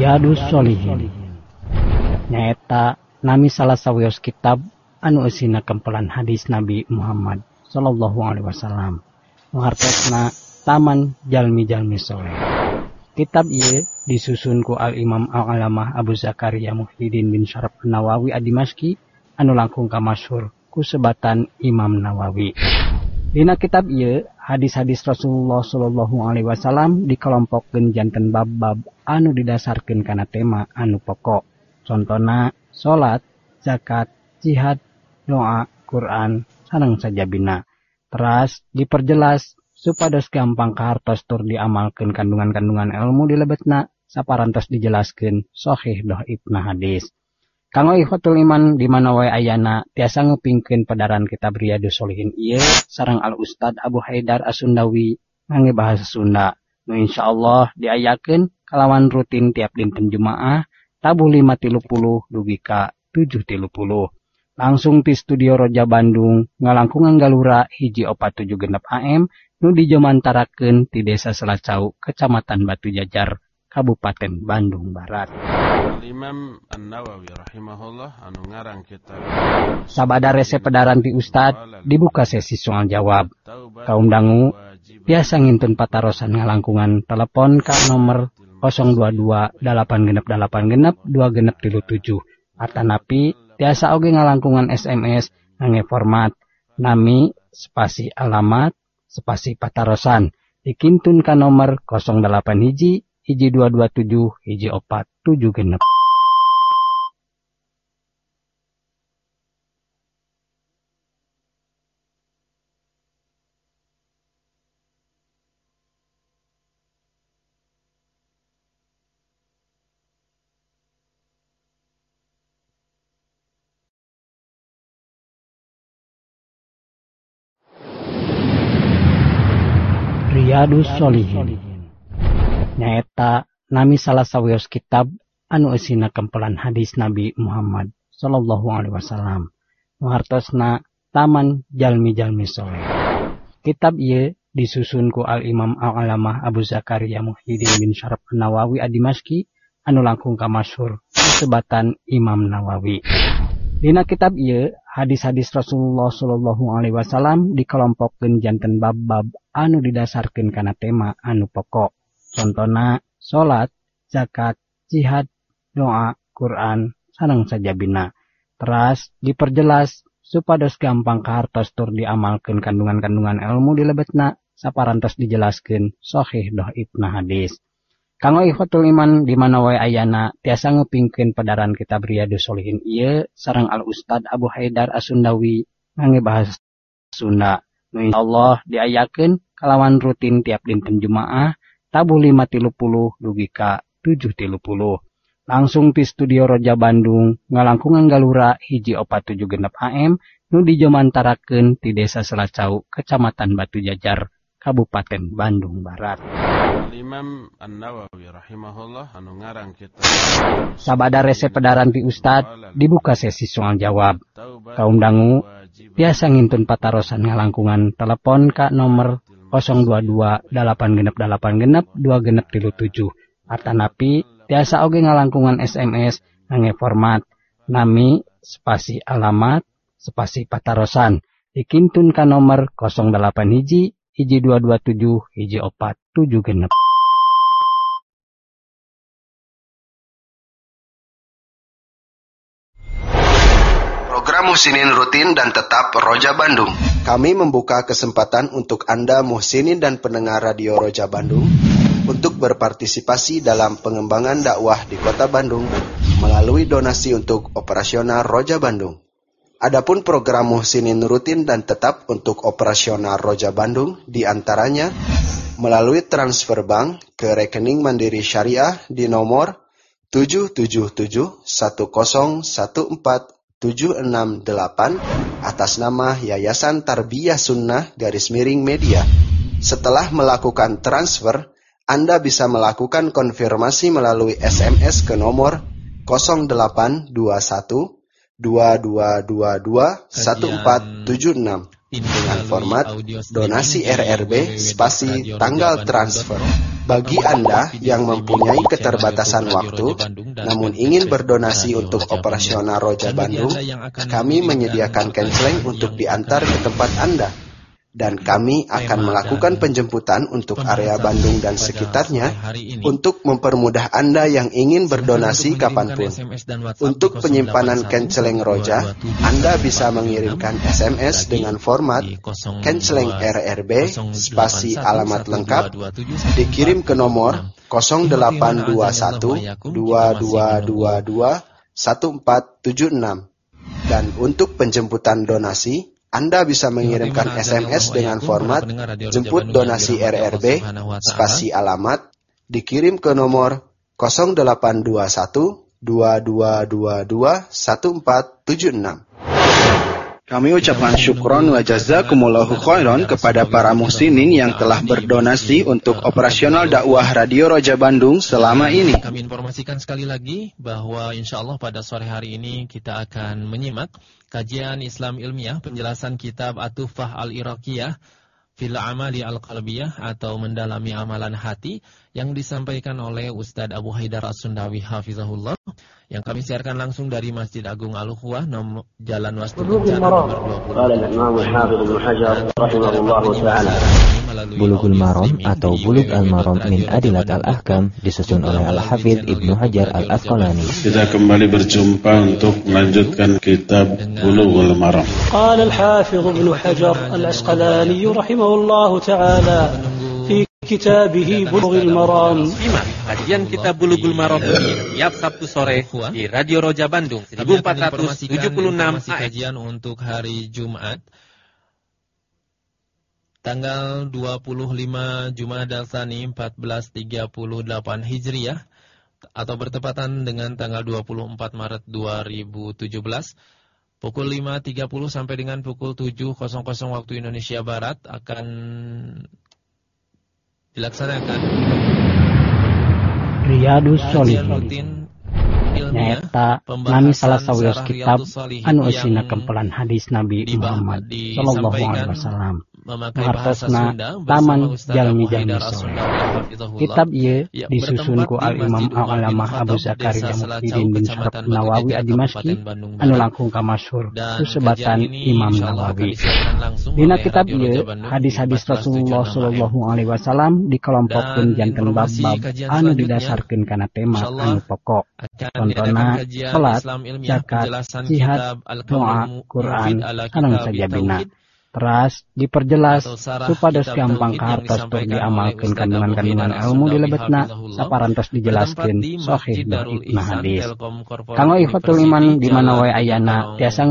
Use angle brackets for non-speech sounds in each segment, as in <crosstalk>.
Riyadus Solihin nyaeta nami salah sawios kitab anu usina kempelan hadis Nabi Muhammad Shallallahu Alaihi Wasallam. Mengartosna Taman Jalmi Jalmi Soleh. Kitab ieu disusun ku Al Imam Al Alamah Abu Zakaria Muhyiddin bin Syaraf Nawawi Adimaski anu langkung kamasyhur ku sebatan Imam Nawawi. Dina kitab ieu hadis-hadis Rasulullah Shallallahu Alaihi Wasallam dikelompokkeun janten bab-bab anu didasarkan karena tema anu pokok. Contohna salat zakat jihad doa Quran sareng saja bina. Teras diperjelas supados gampang kahartos tur diamalkan kandungan-kandungan ilmu di lebetna saparantos dijelaskan sohih doh ibna hadis Kanggo Ikhwatul Iman di mana wae ayana tiasa ngupingkeun pedaran kitab Riyadhus Shalihin ieu sareng Al Ustad Abu Haidar Asundawi ngangge bahasa Sunda. Nu insyaallah diayakeun kalawan rutin tiap dinten Jumaah tabuh 530 dugi ka 730. Langsung di Studio Roja Bandung ngalangkungan Galura hiji opat tujuh genep AM nu dijomantarakeun ti Desa Selacau, Kecamatan Batu Jajar. Kabupaten Bandung Barat. Imam An-Nawawi rahimahullah anu ngarang kitab Sabada resep pedaran ti Ustad dibuka sesi soal jawab. Kaum dangu biasa ngintun patarosan ngalangkungan. Telepon ka nomor 022 8 genep 8 genep 2 genep tilu 7. Atanapi tiasa oge ngalangkungan SMS ngange format. Nami spasi alamat spasi patarosan. Dikintun ka nomor 08 hiji hiji 227 hiji opat 7 genep. Riyadus Solihin nyaeta nami salah sawios kitab anu isina kampelan hadis Nabi Muhammad Shallallahu Alaihi Wasallam muhartosna Taman Jalmi-Jalmi Soleh. Kitab ia disusun ku Al-Imam Al-Alamah Abu Zakaria Muhyiddin bin Syaraf Nawawi Adimaski anu langkung kamasyhur sebatan Imam Nawawi. Dina kitab ia hadis-hadis Rasulullah Shallallahu Alaihi Wasallam dikelompokkan jantan bab-bab anu didasarkan karena tema anu pokok. Contohna salat zakat jihad doa Quran sareng saja bina. Teras diperjelas supados gampang kahartos tur diamalkan kandungan-kandungan ilmu di lebetna saparantos dijelaskan sohih doh ibna hadis. Kanggo ikhwatul iman di mana wae ayana tiasa ngupingkeun pedaran kitab Riyadus Solihin ieu sareng Al Ustad Abu Haidar Asundawi ngangge bahasa Sunda. Nu Allah diayakeun kalawan rutin tiap dinten Jumaah tabuh 530 dugi ka 730 langsung ti studio Roja Bandung ngalangkungan galura hiji opat tujuh genep AM nu dijemantarakeun ti desa Selacau kecamatan Batu Jajar Kabupaten Bandung Barat. Imam An-Nawawi rahimahullah anu ngarang kitab Sabada resep pedaran ti Ustad dibuka sesi soal jawab. Kaum dangu biasa ngintun patarosan ngalangkungan telepon ka nomor 022 8 genep 8 genep 2 genep tilu 7. Atanapi biasa oge ngalangkungan SMS ngange format nami spasi alamat spasi patarosan dikintun ka nomor 08 hiji hiji 227 hiji opat 7 genep. Program Muhsinin rutin dan tetap Roja Bandung. Kami membuka kesempatan untuk Anda Muhsinin dan pendengar Radio Roja Bandung untuk berpartisipasi dalam pengembangan dakwah di Kota Bandung melalui donasi untuk operasional Roja Bandung. Adapun program Muhsinin rutin dan tetap untuk operasional Roja Bandung di antaranya melalui transfer bank ke rekening Mandiri Syariah di nomor 777 1014 768 atas nama Yayasan Tarbiyah Sunnah garis miring media. Setelah melakukan transfer, Anda bisa melakukan konfirmasi melalui SMS ke nomor 0821 2222 1476 dengan format donasi RRB spasi tanggal transfer. Bagi Anda yang mempunyai keterbatasan waktu, namun ingin berdonasi untuk operasional Roja Bandung, kami menyediakan canceling untuk diantar ke tempat Anda dan kami akan melakukan penjemputan untuk area Bandung dan sekitarnya untuk mempermudah Anda yang ingin berdonasi kapan pun. Untuk penyimpanan canceling Roja, Anda bisa mengirimkan SMS dengan format canceling RRB spasi alamat lengkap dikirim ke nomor 0821 2222 1476 dan untuk penjemputan donasi anda bisa mengirimkan SMS dengan format jemput donasi RRB spasi alamat dikirim ke nomor 0821 2222 1476. Kami ucapkan syukron wa jazakumullahu khairan kepada para muhsinin yang telah berdonasi untuk operasional dakwah Radio Roja Bandung selama ini. Kami informasikan sekali lagi bahwa insya Allah pada sore hari ini kita akan menyimak kajian Islam ilmiah penjelasan kitab Atufah al-Iraqiyah fil amali al-qalbiyah atau mendalami amalan hati yang disampaikan oleh Ustadz Abu Haidar As-Sundawi Hafizahullah yang kami siarkan langsung dari Masjid Agung Al-Ukhwah Jalan Wastu Bulughul Maram atau Bulug Al-Maram min Adilat Al-Ahkam disusun oleh Al-Hafidh Ibnu Hajar Al-Asqalani. Kita kembali berjumpa untuk melanjutkan kitab Bulughul Maram. Qala Al-Hafidh Ibnu Hajar Al-Asqalani rahimahullahu taala. كتابه بلغ المرام Simak kajian kitab Bulughul Maram ini tiap Sabtu sore di Radio Roja Bandung 1476 kajian untuk hari Jumat tanggal 25 Jumadal Tsani 1438 Hijriah atau bertepatan dengan tanggal 24 Maret 2017 pukul 5.30 sampai dengan pukul 7.00 waktu Indonesia Barat akan dilaksanakan. Riyadus Solihin nyaeta nami salah sawios kitab anu eusina kempelan hadis Nabi Muhammad sallallahu alaihi wasallam memakai bahasa Sunda Taman Jalmi Jalmi. Kitab ieu Ya, disusun ku Masjid Umar bin Al-Alamah Abu Zakaria Muhyiddin bin Syaraf Kecamatan Nawawi Kabupaten Bandung anu langkung ka masyhur Dan ku sebatan Imam Nawawi. Dina kitab Bandung hadis-hadis di 1476 Rasulullah sallallahu alaihi wasallam dikelompokkeun janten bab-bab anu didasarkeun kana tema anu pokok. Contohna, salat, zakat, jihad, doa, Quran, Kitab sajabina. Teras diperjelas kitab gampang kahartos tur Ustaz kandungan-kandungan ilmu di lebetna saparantos dijelaskeun Bertempat di sahih Ihsan hadis. Kanggo University, iman di mana wae ayana tiasa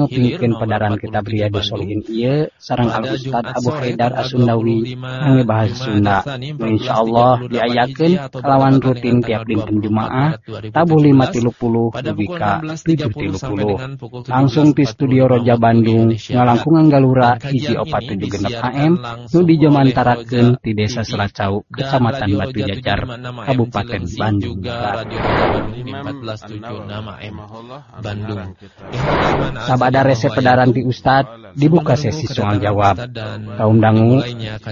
padaran 47 kitab Riyadus Bandung. Shalihin ieu sareng Al Ustad Abu Haidar As-Sundawi 25 ngangge bahasa Sunda insyaallah 1438 diayakeun Hijriah atau kelawan rutin tiap dinten 24 Jumaah tabuh 2017 5.30 pada dugi pukul ka 16.30 sampai dengan pukul 17.45 langsung ti studio Roja Bandung ngalangkungan galura hiji kajian opat ini tujuh genep AM nu oleh ti desa Selacau kecamatan Batu Radio Jajar Roja 76 AM Kabupaten Bandung Radio Bandung di Imam 1476 An-Nawawi AM rahimahullah Bandung. ngarang kitab Sabada resep pedaran ti Ustad dibuka sesi soal jawab. Kaum dangu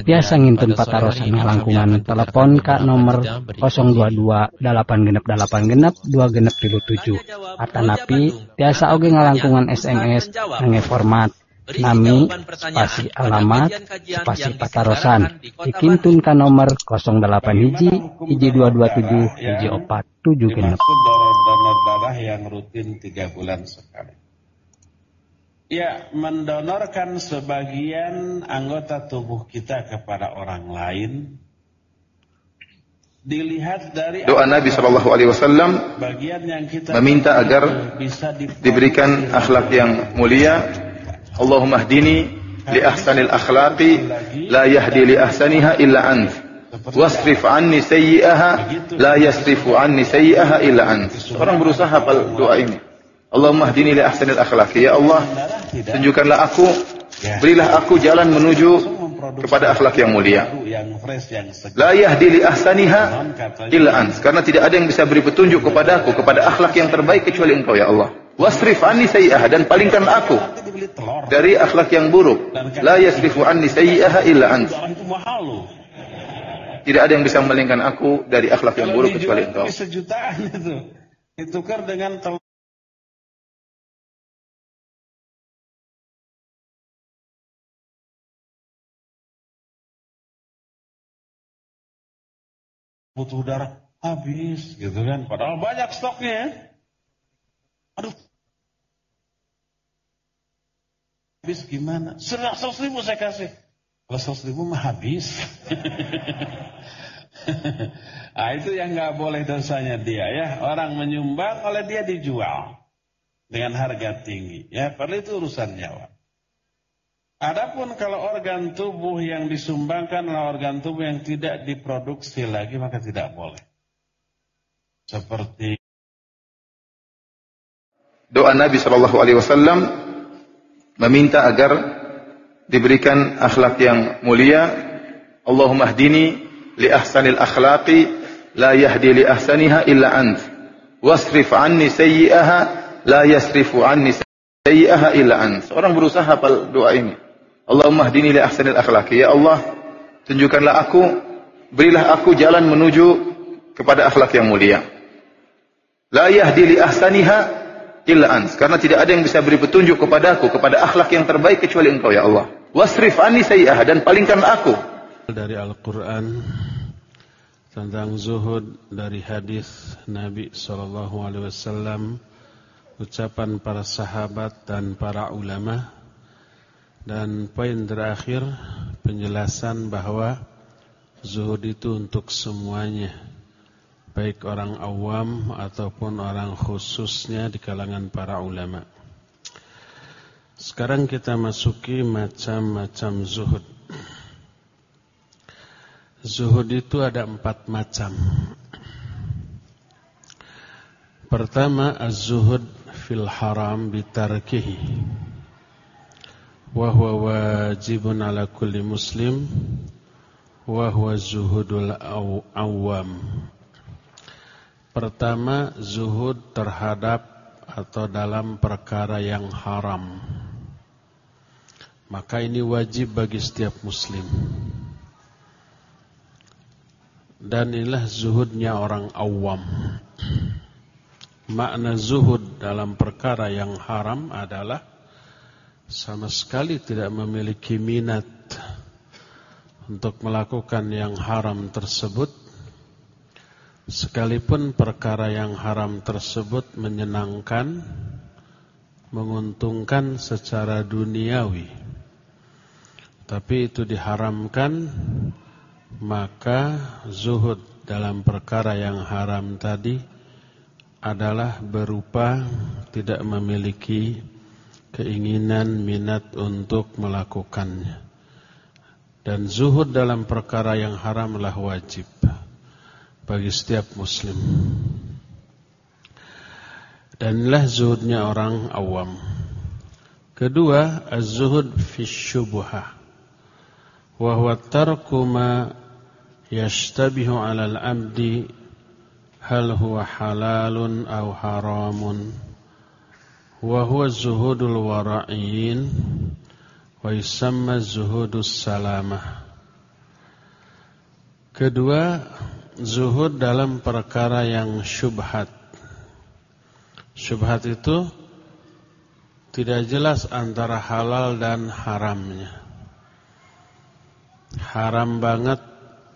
biasa ngintun patarosan ngalangkungan telepon ka nomor 022 8 genep 8 genep 2 genep 37 atanapi biasa oge ngalangkungan SMS nge format nami spasi alamat spasi patarosan dikintun ka nomor 08 hiji hiji 227 hiji opat 7 genep donor darah yang rutin tiga bulan sekali. Ya, mendonorkan sebagian anggota tubuh kita kepada orang lain dilihat dari Doa Nabi Shallallahu Alaihi Wasallam bagian yang kita meminta agar diberikan akhlak yang mulia. Allahumma hdini li ahsanil akhlaqi la yahdi li ahsaniha illa ant. Wasrif anni sayyi'aha la yasrifu anni sayyi'aha illa ant. Orang berusaha hafal doa ini. Allahumma hdini li ahsanil akhlaqi. Ya Allah, tunjukkanlah aku, berilah aku jalan menuju kepada akhlak yang mulia. La yahdi li ahsaniha illa ant. Karena tidak ada yang bisa beri petunjuk kepadaku kepada akhlak yang terbaik kecuali engkau ya Allah. Wasrif anni sayyi'ah dan palingkan aku dari akhlak yang buruk. La yasrifu anni sayyi'ah illa ant. Tidak ada yang bisa memalingkan aku dari akhlak yang buruk kecuali engkau. Sejutaan itu. Ditukar dengan telur. butuh darah habis gitu kan padahal banyak stoknya ya. aduh habis gimana? Seratus ribu saya kasih. Kalau seratus ribu mah habis. nah, <laughs> itu yang nggak boleh dosanya dia ya. Orang menyumbang oleh dia dijual dengan harga tinggi. Ya, padahal itu urusan nyawa. Adapun kalau organ tubuh yang disumbangkan adalah organ tubuh yang tidak diproduksi lagi maka tidak boleh. Seperti doa Nabi Shallallahu Alaihi Wasallam meminta agar diberikan akhlak yang mulia. Allahumma hdini li ahsanil akhlaqi la yahdi li ahsaniha illa ant. Wasrif anni sayyi'aha la yasrifu anni sayyi'aha illa ant. Orang berusaha hafal doa ini. Allahumma hdini li ahsanil akhlaqi. Ya Allah, tunjukkanlah aku, berilah aku jalan menuju kepada akhlak yang mulia. La yahdi li ahsaniha illa ans karena tidak ada yang bisa beri petunjuk kepadaku kepada akhlak yang terbaik kecuali engkau ya Allah. Wasrif anni sayyi'ah dan palingkan aku. Dari Al-Qur'an tentang zuhud dari hadis Nabi sallallahu alaihi wasallam ucapan para sahabat dan para ulama dan poin terakhir penjelasan bahwa zuhud itu untuk semuanya baik orang awam ataupun orang khususnya di kalangan para ulama. Sekarang kita masuki macam-macam zuhud. Zuhud itu ada empat macam. Pertama, az-zuhud fil haram bitarkihi. Wa huwa wajibun ala kulli muslim wa huwa zuhudul awam. Pertama, zuhud terhadap atau dalam perkara yang haram. Maka ini wajib bagi setiap muslim. Dan inilah zuhudnya orang awam. Makna zuhud dalam perkara yang haram adalah sama sekali tidak memiliki minat untuk melakukan yang haram tersebut Sekalipun perkara yang haram tersebut menyenangkan, menguntungkan secara duniawi, tapi itu diharamkan, maka zuhud dalam perkara yang haram tadi adalah berupa tidak memiliki keinginan minat untuk melakukannya. Dan zuhud dalam perkara yang haramlah wajib bagi setiap muslim. Dan inilah zuhudnya orang awam. Kedua, az-zuhud fi syubhah. Wa huwa tarku ma yashtabihu 'ala al-'abdi hal huwa halalun aw haramun. Wa huwa zuhudul wara'in wa yusamma zuhudus salamah. Kedua, zuhud dalam perkara yang syubhat. Syubhat itu tidak jelas antara halal dan haramnya. Haram banget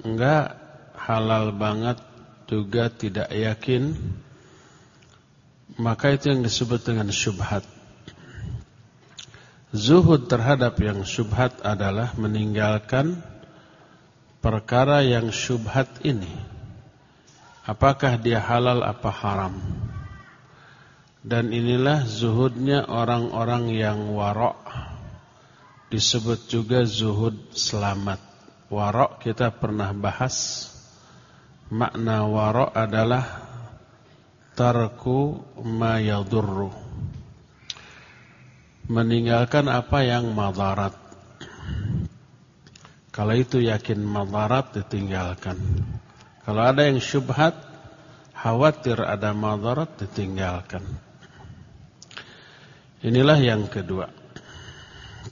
enggak, halal banget juga tidak yakin. Maka itu yang disebut dengan syubhat. Zuhud terhadap yang syubhat adalah meninggalkan perkara yang syubhat ini Apakah dia halal apa haram? Dan inilah zuhudnya orang-orang yang warok. Disebut juga zuhud selamat. Warok kita pernah bahas. Makna warok adalah tarku ma yadurru. Meninggalkan apa yang madarat. Kalau itu yakin madarat ditinggalkan. Kalau ada yang syubhat, khawatir ada madarat ditinggalkan. Inilah yang kedua.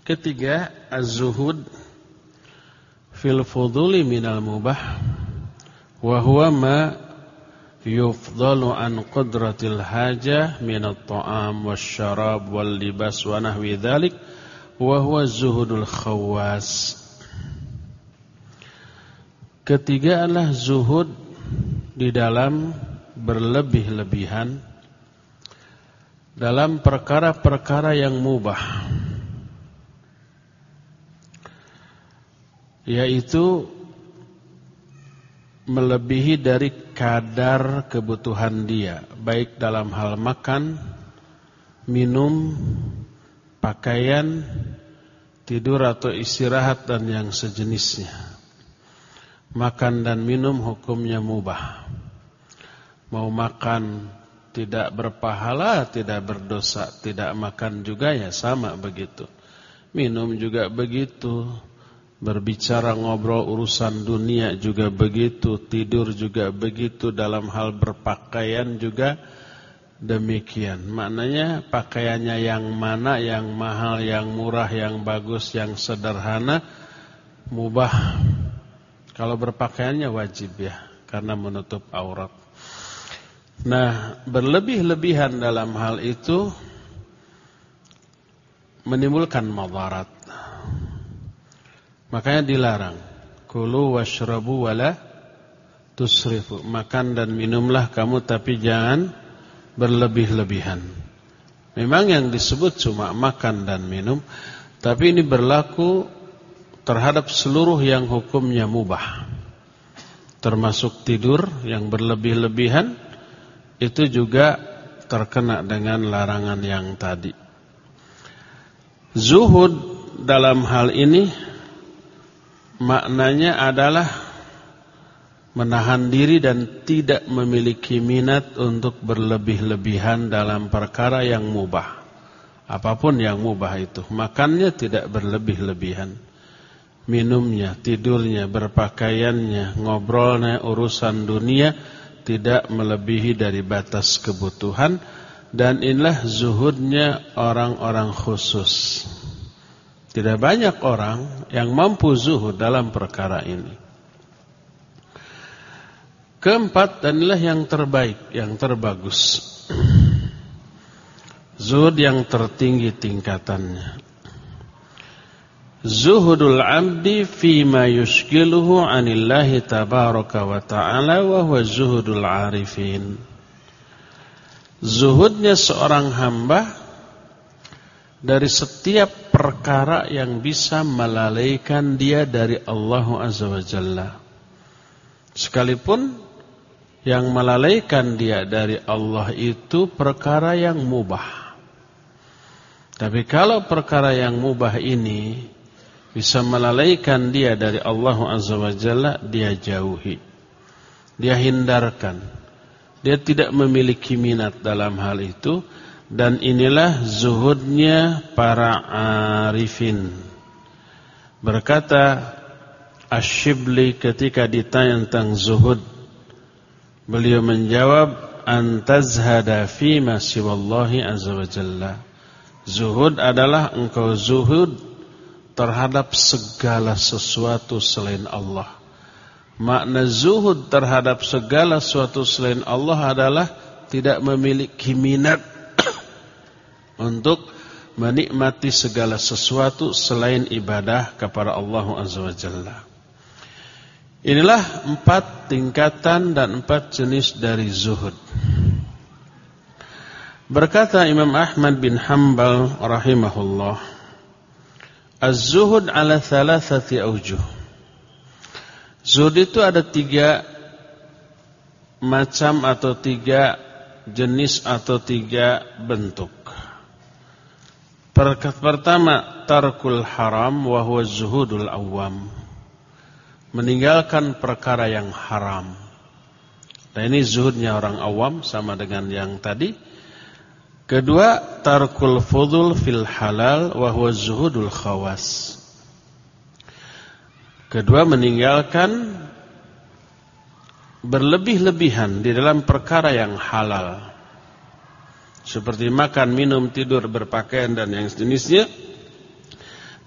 Ketiga, az-zuhud fil fuduli minal mubah wa huwa ma yufdalu an qudratil hajah minat ta'am wasyarab wal libas wa nahwi dhalik wa huwa zuhudul khawas Ketiga adalah zuhud di dalam berlebih-lebihan dalam perkara-perkara yang mubah yaitu melebihi dari kadar kebutuhan dia, baik dalam hal makan, minum, pakaian, tidur atau istirahat dan yang sejenisnya. Makan dan minum hukumnya mubah. Mau makan tidak berpahala, tidak berdosa, tidak makan juga ya sama begitu. Minum juga begitu Berbicara ngobrol urusan dunia juga begitu, tidur juga begitu, dalam hal berpakaian juga demikian. Maknanya pakaiannya yang mana, yang mahal, yang murah, yang bagus, yang sederhana, mubah. Kalau berpakaiannya wajib ya, karena menutup aurat. Nah, berlebih-lebihan dalam hal itu menimbulkan madarat. Makanya dilarang. Kulu washrabu wala tusrifu. Makan dan minumlah kamu tapi jangan berlebih-lebihan. Memang yang disebut cuma makan dan minum, tapi ini berlaku terhadap seluruh yang hukumnya mubah. Termasuk tidur yang berlebih-lebihan itu juga terkena dengan larangan yang tadi. Zuhud dalam hal ini maknanya adalah menahan diri dan tidak memiliki minat untuk berlebih-lebihan dalam perkara yang mubah. Apa pun yang mubah itu, makannya tidak berlebih-lebihan. Minumnya, tidurnya, berpakaiannya, ngobrolnya, urusan dunia tidak melebihi dari batas kebutuhan dan inilah zuhudnya orang-orang khusus. Tidak banyak orang yang mampu zuhud dalam perkara ini. Keempat adalah yang terbaik, yang terbagus. <clears throat> Zuhud yang tertinggi tingkatannya. Zuhudul abdi fima yushkiluhu anillahi tabaraka wa ta'ala wa zuhudul arifin. Zuhudnya seorang hamba dari setiap perkara yang bisa melalaikan dia dari Allah Azza wa Jalla. Sekalipun yang melalaikan dia dari Allah itu perkara yang mubah. Tapi kalau perkara yang mubah ini bisa melalaikan dia dari Allah Azza wa Jalla, dia jauhi. Dia hindarkan. Dia tidak memiliki minat dalam hal itu dan inilah zuhudnya para arifin. Berkata Ash-Shibli ketika ditanya tentang zuhud, beliau menjawab antazhada fi siwallahi azza wa jalla. Zuhud adalah engkau zuhud terhadap segala sesuatu selain Allah. Makna zuhud terhadap segala sesuatu selain Allah adalah tidak memiliki minat <coughs> untuk menikmati segala sesuatu selain ibadah kepada Allah Azza wa Jalla. Inilah empat tingkatan dan empat jenis dari zuhud. Berkata Imam Ahmad bin Hanbal rahimahullah, Az-zuhud ala thalathati awjuh. Zuhud itu ada tiga macam atau tiga jenis atau tiga bentuk. Pertama, tarkul haram wa zuhudul awam. Meninggalkan perkara yang haram. Nah ini zuhudnya orang awam sama dengan yang tadi. Kedua, tarkul fudul fil halal wa huwa zuhudul khawas. Kedua, meninggalkan berlebih-lebihan di dalam perkara yang halal. seperti makan, minum, tidur, berpakaian dan yang sejenisnya.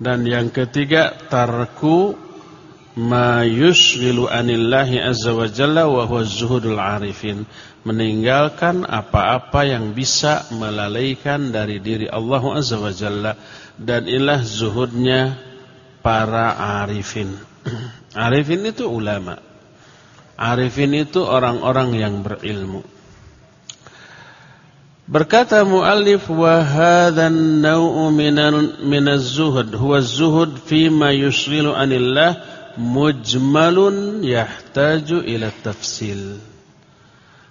Dan yang ketiga tarku ma yushghilu anillahi azza wa jalla wa huwa zuhudul arifin. Meninggalkan apa-apa yang bisa melalaikan dari diri Allah azza wa jalla. Dan inilah zuhudnya para arifin. <clears throat> Arifin itu ulama. Arifin itu orang-orang yang berilmu. Berkata muallif wa hadzan naw'u min az-zuhd huwa az-zuhd fima yushghilu anillah mujmalun yahtaju ila tafsil.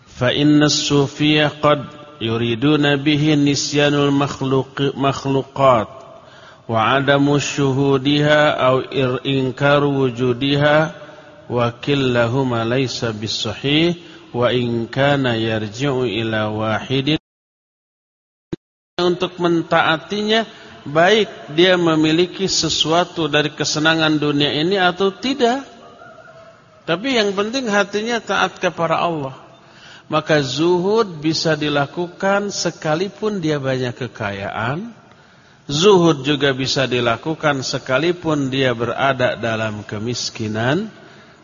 Fa inna as-sufiyya qad yuriduna bihi nisyanul makhluq makhluqat wa adamu syuhudiha aw inkaru wujudiha wa killahuma laysa bis-sahih wa in kana yarji'u ila wahidin untuk mentaatinya baik dia memiliki sesuatu dari kesenangan dunia ini atau tidak. Tapi yang penting hatinya taat kepada Allah. Maka zuhud bisa dilakukan sekalipun dia banyak kekayaan. Zuhud juga bisa dilakukan sekalipun dia berada dalam kemiskinan.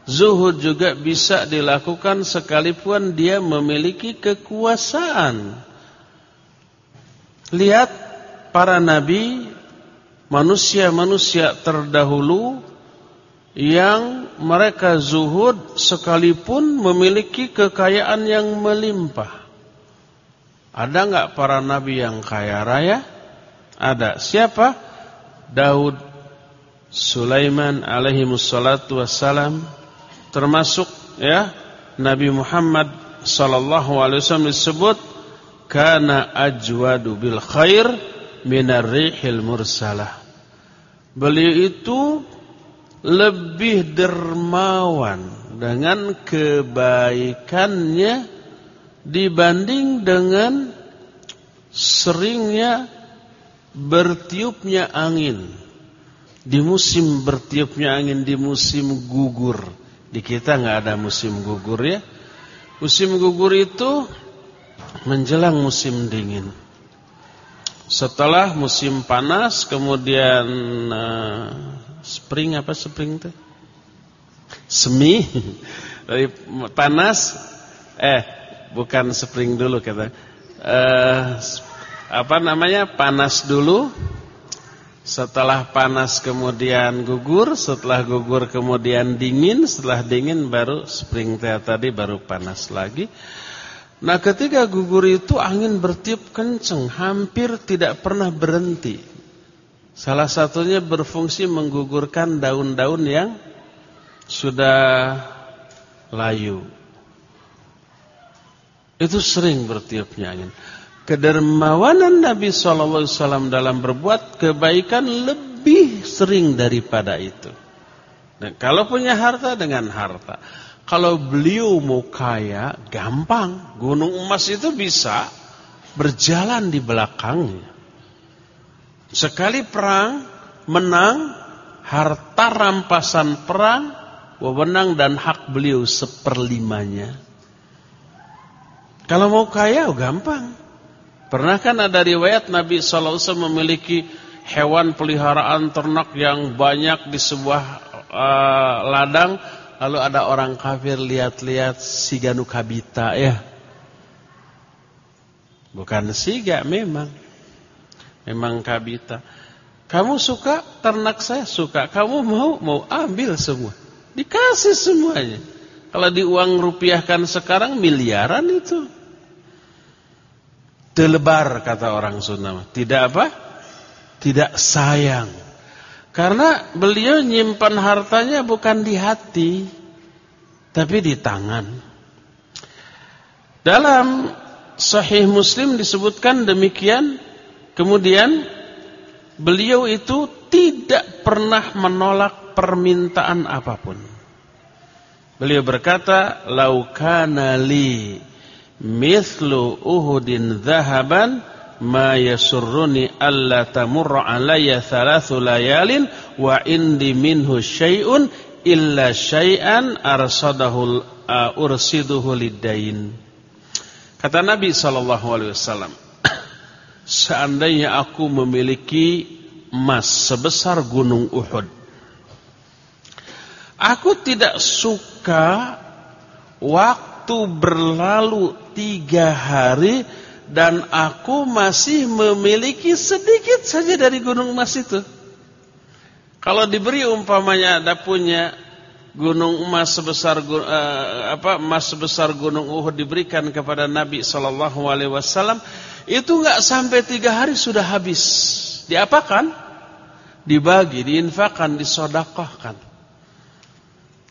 Zuhud juga bisa dilakukan sekalipun dia memiliki kekuasaan. Lihat para nabi, manusia-manusia terdahulu yang mereka zuhud sekalipun memiliki kekayaan yang melimpah. Ada enggak para nabi yang kaya raya? Ada. Siapa? Daud, Sulaiman alaihi wassalatu wassalam termasuk ya Nabi Muhammad sallallahu alaihi wasallam disebut kana ajwadu bil khair minar rihil mursalah. Beliau itu lebih dermawan dengan kebaikannya dibanding dengan seringnya bertiupnya angin. Di musim bertiupnya angin di musim gugur. Di kita nggak ada musim gugur ya. Musim gugur itu menjelang musim dingin. Setelah musim panas, kemudian uh, spring apa spring itu? Semi. <laughs> Dari panas eh bukan spring dulu kata. Uh, apa namanya? Panas dulu. Setelah panas kemudian gugur, setelah gugur kemudian dingin, setelah dingin baru spring tadi baru panas lagi. Nah ketika gugur itu angin bertiup kenceng, hampir tidak pernah berhenti. Salah satunya berfungsi menggugurkan daun-daun yang sudah layu. Itu sering bertiupnya angin. Kedermawanan Nabi SAW dalam berbuat kebaikan lebih sering daripada itu. Dan kalau punya harta dengan harta. Kalau beliau mau kaya, gampang. Gunung emas itu bisa berjalan di belakangnya. Sekali perang, menang, harta rampasan perang, wewenang dan hak beliau seperlimanya. Kalau mau kaya, oh gampang. Pernah kan ada riwayat Nabi SAW memiliki hewan peliharaan ternak yang banyak di sebuah uh, ladang Lalu ada orang kafir lihat-lihat siga nukabita ya. Bukan siga memang. Memang kabita. Kamu suka ternak saya suka. Kamu mau mau ambil semua. Dikasih semuanya. Kalau di uang rupiahkan sekarang miliaran itu. Telebar kata orang Sunda. Tidak apa? Tidak sayang. Karena beliau nyimpan hartanya bukan di hati, tapi di tangan. Dalam Sahih Muslim disebutkan demikian, kemudian beliau itu tidak pernah menolak permintaan apa pun. Beliau berkata, "Laukana li mithlu Uhudin zahaban ma yasurruni alla tamurra alayya thalathu layalin wa indi minhu syai'un illa syai'an arsadahu uh, ursiduhu lidain. Kata Nabi sallallahu alaihi wasallam, <clears throat> seandainya aku memiliki emas sebesar gunung Uhud. Aku tidak suka waktu berlalu tiga hari dan aku masih memiliki sedikit saja dari gunung emas itu. Kalau diberi umpamanya ada punya gunung emas sebesar uh, apa emas sebesar gunung Uhud diberikan kepada Nabi Shallallahu Alaihi Wasallam itu nggak sampai tiga hari sudah habis. Diapakan? Dibagi diinfakkan disodakohkan.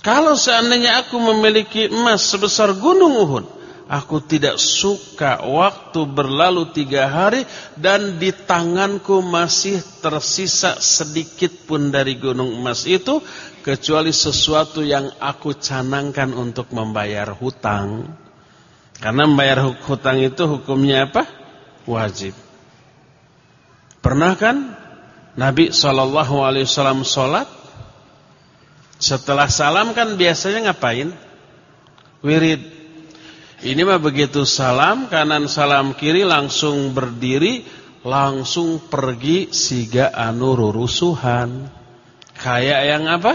Kalau seandainya aku memiliki emas sebesar gunung Uhud Aku tidak suka waktu berlalu tiga hari dan di tanganku masih tersisa sedikit pun dari gunung emas itu kecuali sesuatu yang aku canangkan untuk membayar hutang. Karena membayar hutang itu hukumnya apa? Wajib. Pernah kan Nabi Wasallam sholat setelah salam kan biasanya ngapain? Wirid ini mah begitu salam kanan salam kiri langsung berdiri langsung pergi siga anu rurusuhan. Kayak yang apa?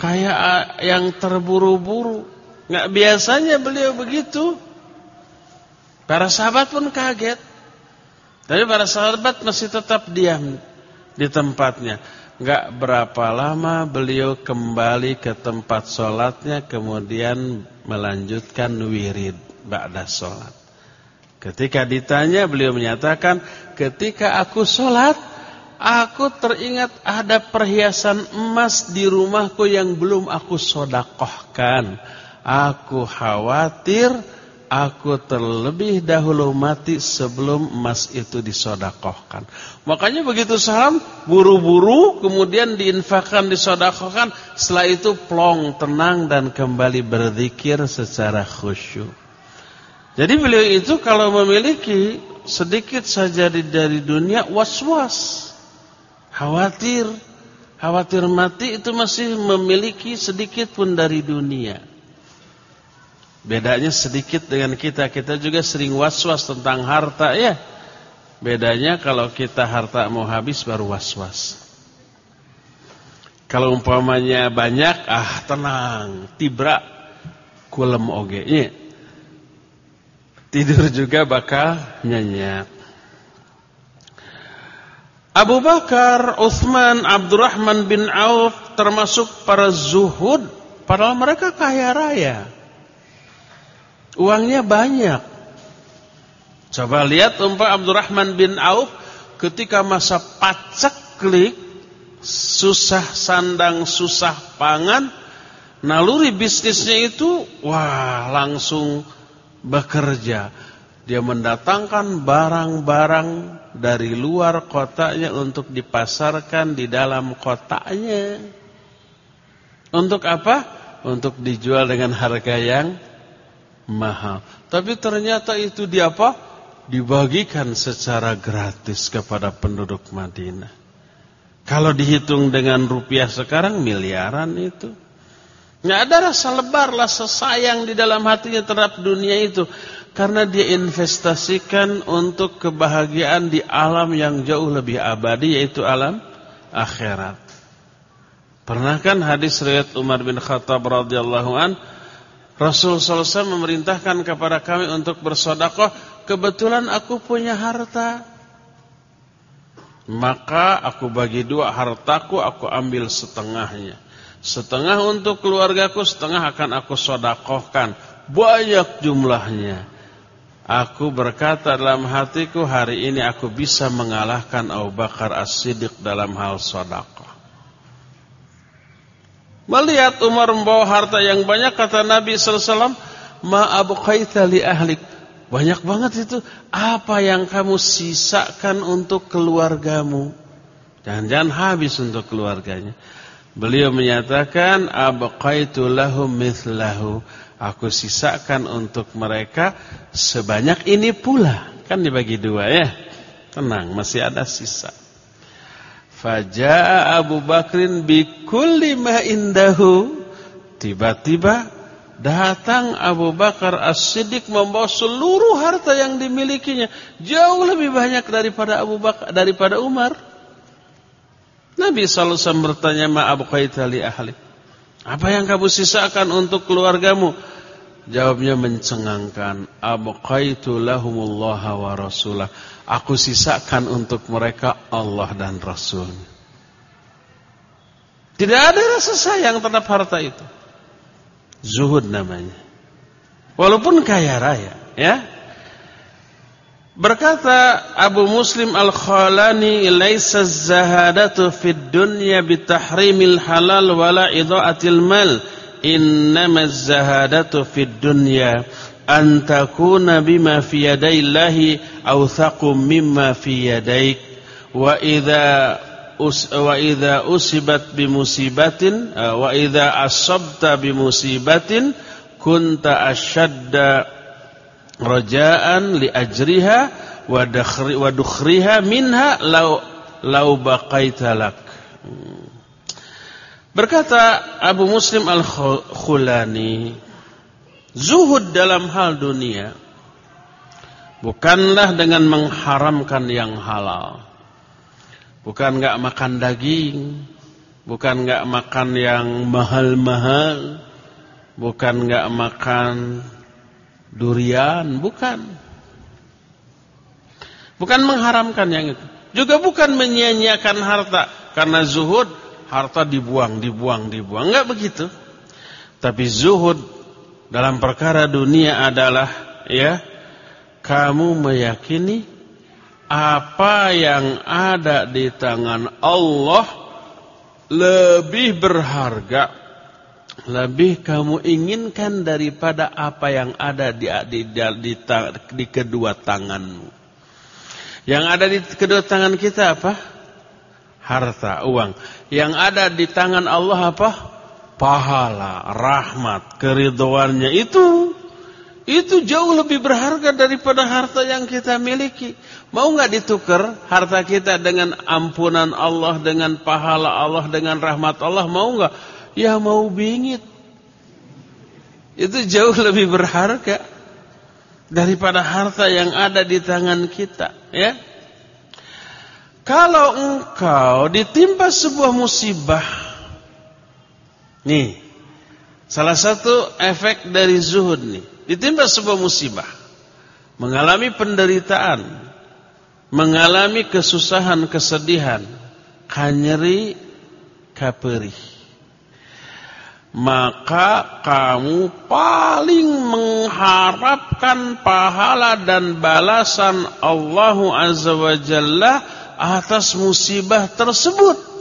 Kayak yang terburu-buru. Nggak biasanya beliau begitu. Para sahabat pun kaget. Tapi para sahabat masih tetap diam di tempatnya. Gak berapa lama beliau kembali ke tempat sholatnya kemudian melanjutkan wirid ba'da sholat. Ketika ditanya beliau menyatakan ketika aku sholat aku teringat ada perhiasan emas di rumahku yang belum aku sodakohkan. Aku khawatir aku terlebih dahulu mati sebelum emas itu disodakohkan. Makanya begitu salam, buru-buru, kemudian diinfakkan, disodakohkan. Setelah itu plong, tenang dan kembali berzikir secara khusyuk. Jadi beliau itu kalau memiliki sedikit saja dari dunia was-was. Khawatir, khawatir mati itu masih memiliki sedikit pun dari dunia. Bedanya sedikit dengan kita. Kita juga sering was-was tentang harta ya. Bedanya kalau kita harta mau habis baru was-was. Kalau umpamanya banyak, ah tenang, tibra kulem oge. Ya. Tidur juga bakal nyenyak. Abu Bakar, Uthman, Abdurrahman bin Auf termasuk para zuhud. Padahal mereka kaya raya. Uangnya banyak. Coba lihat umpah Abdurrahman bin Auf ketika masa paceklik, susah sandang, susah pangan, naluri bisnisnya itu wah langsung bekerja. Dia mendatangkan barang-barang dari luar kotanya untuk dipasarkan di dalam kotanya. Untuk apa? Untuk dijual dengan harga yang mahal. Tapi ternyata itu di apa? Dibagikan secara gratis kepada penduduk Madinah. Kalau dihitung dengan rupiah sekarang miliaran itu. Nggak ada rasa lebar, rasa sayang di dalam hatinya terhadap dunia itu. Karena dia investasikan untuk kebahagiaan di alam yang jauh lebih abadi yaitu alam akhirat. Pernah kan hadis riwayat Umar bin Khattab radhiyallahu an Rasul SAW memerintahkan kepada kami untuk bersodakoh. Kebetulan aku punya harta. Maka aku bagi dua hartaku, aku ambil setengahnya. Setengah untuk keluargaku, setengah akan aku sodakohkan. Banyak jumlahnya. Aku berkata dalam hatiku, hari ini aku bisa mengalahkan Abu Bakar As-Siddiq dalam hal sodakoh. Melihat Umar membawa harta yang banyak kata Nabi sallallahu alaihi wasallam, "Ma abqaita li ahlik." Banyak banget itu. Apa yang kamu sisakan untuk keluargamu? Jangan-jangan habis untuk keluarganya. Beliau menyatakan, "Abqaitu lahum mithlahu." Aku sisakan untuk mereka sebanyak ini pula. Kan dibagi dua ya. Tenang, masih ada sisa. Faja'a Abu Bakrin bi kulli ma indahu. Tiba-tiba Datang Abu Bakar As-Siddiq membawa seluruh harta yang dimilikinya, jauh lebih banyak daripada Abu Bakar daripada Umar. Nabi sallallahu alaihi wasallam bertanya, "Ma abqaita li ahli?" Apa yang kamu sisakan untuk keluargamu? Jawabnya mencengangkan, "Abqaitu lahumullah wa rasulah." Aku sisakan untuk mereka Allah dan Rasul. Tidak ada rasa sayang terhadap harta itu. Zuhud namanya. Walaupun kaya raya, ya. Berkata Abu Muslim Al-Khalani, "Laisa az-zahadatu fid dunya bitahrimil halal wala idha'atil mal, إنما الزهادة في الدنيا أن تكون بما في يدي الله أوثق مما في يديك. وإذا وإذا أصبت بمصيبة وإذا أصبت بمصيبة كنت أشد رجاء لأجرها ودخرها منها لو لو بقيت لك. Berkata Abu Muslim Al-Khulani Zuhud dalam hal dunia Bukanlah dengan mengharamkan yang halal Bukan nggak makan daging, bukan nggak makan yang mahal-mahal, bukan nggak makan durian, bukan. Bukan mengharamkan yang itu. Juga bukan menyia-nyiakan harta karena zuhud harta dibuang, dibuang, dibuang. Enggak begitu. Tapi zuhud dalam perkara dunia adalah ya kamu meyakini apa yang ada di tangan Allah lebih berharga, lebih kamu inginkan daripada apa yang ada di, di, di, di, di kedua tanganmu. Yang ada di kedua tangan kita apa? Harta, uang. Yang ada di tangan Allah apa? Pahala, rahmat, keriduannya itu itu jauh lebih berharga daripada harta yang kita miliki. Mau nggak ditukar harta kita dengan ampunan Allah, dengan pahala Allah, dengan rahmat Allah? Mau nggak? Ya mau bingit. Itu jauh lebih berharga daripada harta yang ada di tangan kita. Ya. Kalau engkau ditimpa sebuah musibah, nih, salah satu efek dari zuhud nih ditimpa sebuah musibah, mengalami penderitaan, mengalami kesusahan, kesedihan, kanyeri, kaperi. Maka kamu paling mengharapkan pahala dan balasan Allah Azza wa Jalla atas musibah tersebut.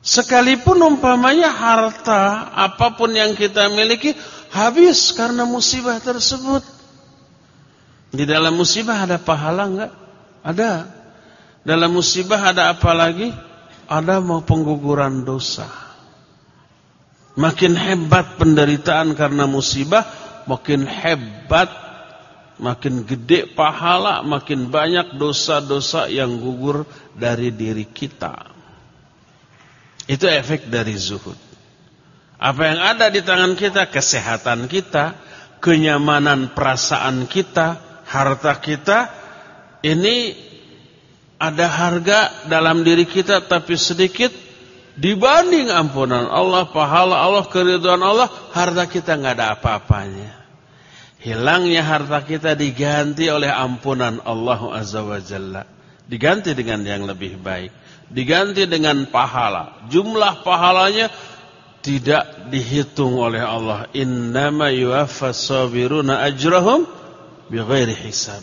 Sekalipun umpamanya harta apa pun yang kita miliki habis karena musibah tersebut. Di dalam musibah ada pahala enggak? Ada. Dalam musibah ada apa lagi? Ada mau pengguguran dosa. Makin hebat penderitaan karena musibah, makin hebat, makin gede pahala, makin banyak dosa-dosa yang gugur dari diri kita. Itu efek dari zuhud. Apa yang ada di tangan kita, kesehatan kita, kenyamanan perasaan kita, harta kita, ini ada harga dalam diri kita tapi sedikit dibanding ampunan Allah, pahala Allah, keriduan Allah, harta kita nggak ada apa-apanya. Hilangnya harta kita diganti oleh ampunan Allah Azza wa Jalla. Diganti dengan yang lebih baik. Diganti dengan pahala. Jumlah pahalanya tidak dihitung oleh Allah. Innama yuwaffas sabiruna ajrahum bighairi hisab.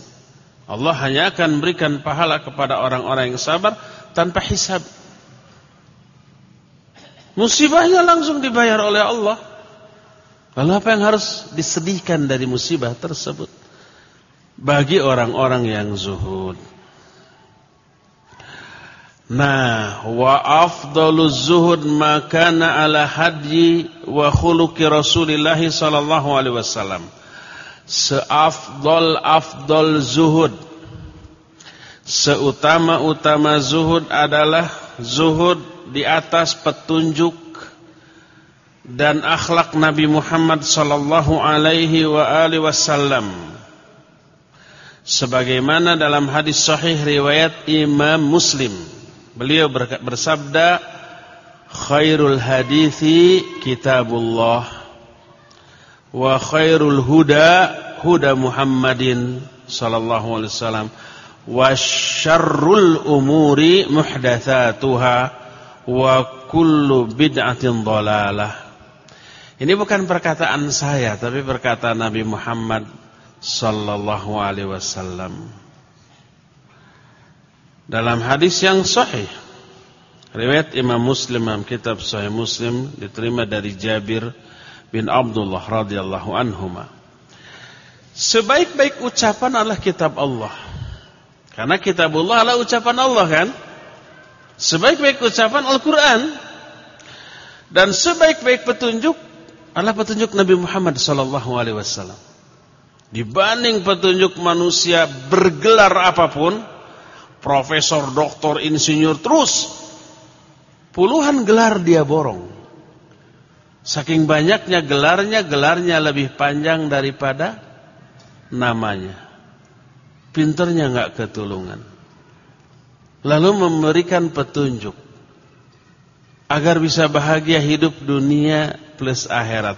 Allah hanya akan berikan pahala kepada orang-orang yang sabar tanpa hisab. Musibahnya langsung dibayar oleh Allah. Lalu apa yang harus disedihkan dari musibah tersebut? Bagi orang-orang yang zuhud. Nah, wa afdalu zuhud makana ala hadyi wa khuluqi Rasulillah sallallahu alaihi wasallam. Seafdal afdal zuhud. Seutama-utama zuhud adalah zuhud di atas petunjuk dan akhlak Nabi Muhammad sallallahu alaihi wa alihi wasallam. Sebagaimana dalam hadis sahih riwayat Imam Muslim beliau bersabda khairul hadithi kitabullah wa khairul huda huda Muhammadin sallallahu alaihi wasallam wa syarrul umuri muhdatsatuha wa kullu bid'atin dhalalah ini bukan perkataan saya, tapi perkataan Nabi Muhammad sallallahu alaihi wasallam. Dalam hadis yang sahih, riwayat Imam Muslim dalam kitab Sahih Muslim diterima dari Jabir bin Abdullah radhiyallahu anhuma. Sebaik-baik ucapan adalah kitab Allah. Karena kitab Allah adalah ucapan Allah kan? Sebaik-baik ucapan Al-Quran. Dan sebaik-baik petunjuk adalah petunjuk Nabi Muhammad sallallahu alaihi wasallam. Dibanding petunjuk manusia bergelar apa pun, profesor, doktor, insinyur terus puluhan gelar dia borong. Saking banyaknya gelarnya, gelarnya lebih panjang daripada namanya. Pinternya nggak ketulungan. Lalu memberikan petunjuk agar bisa bahagia hidup dunia plus akhirat.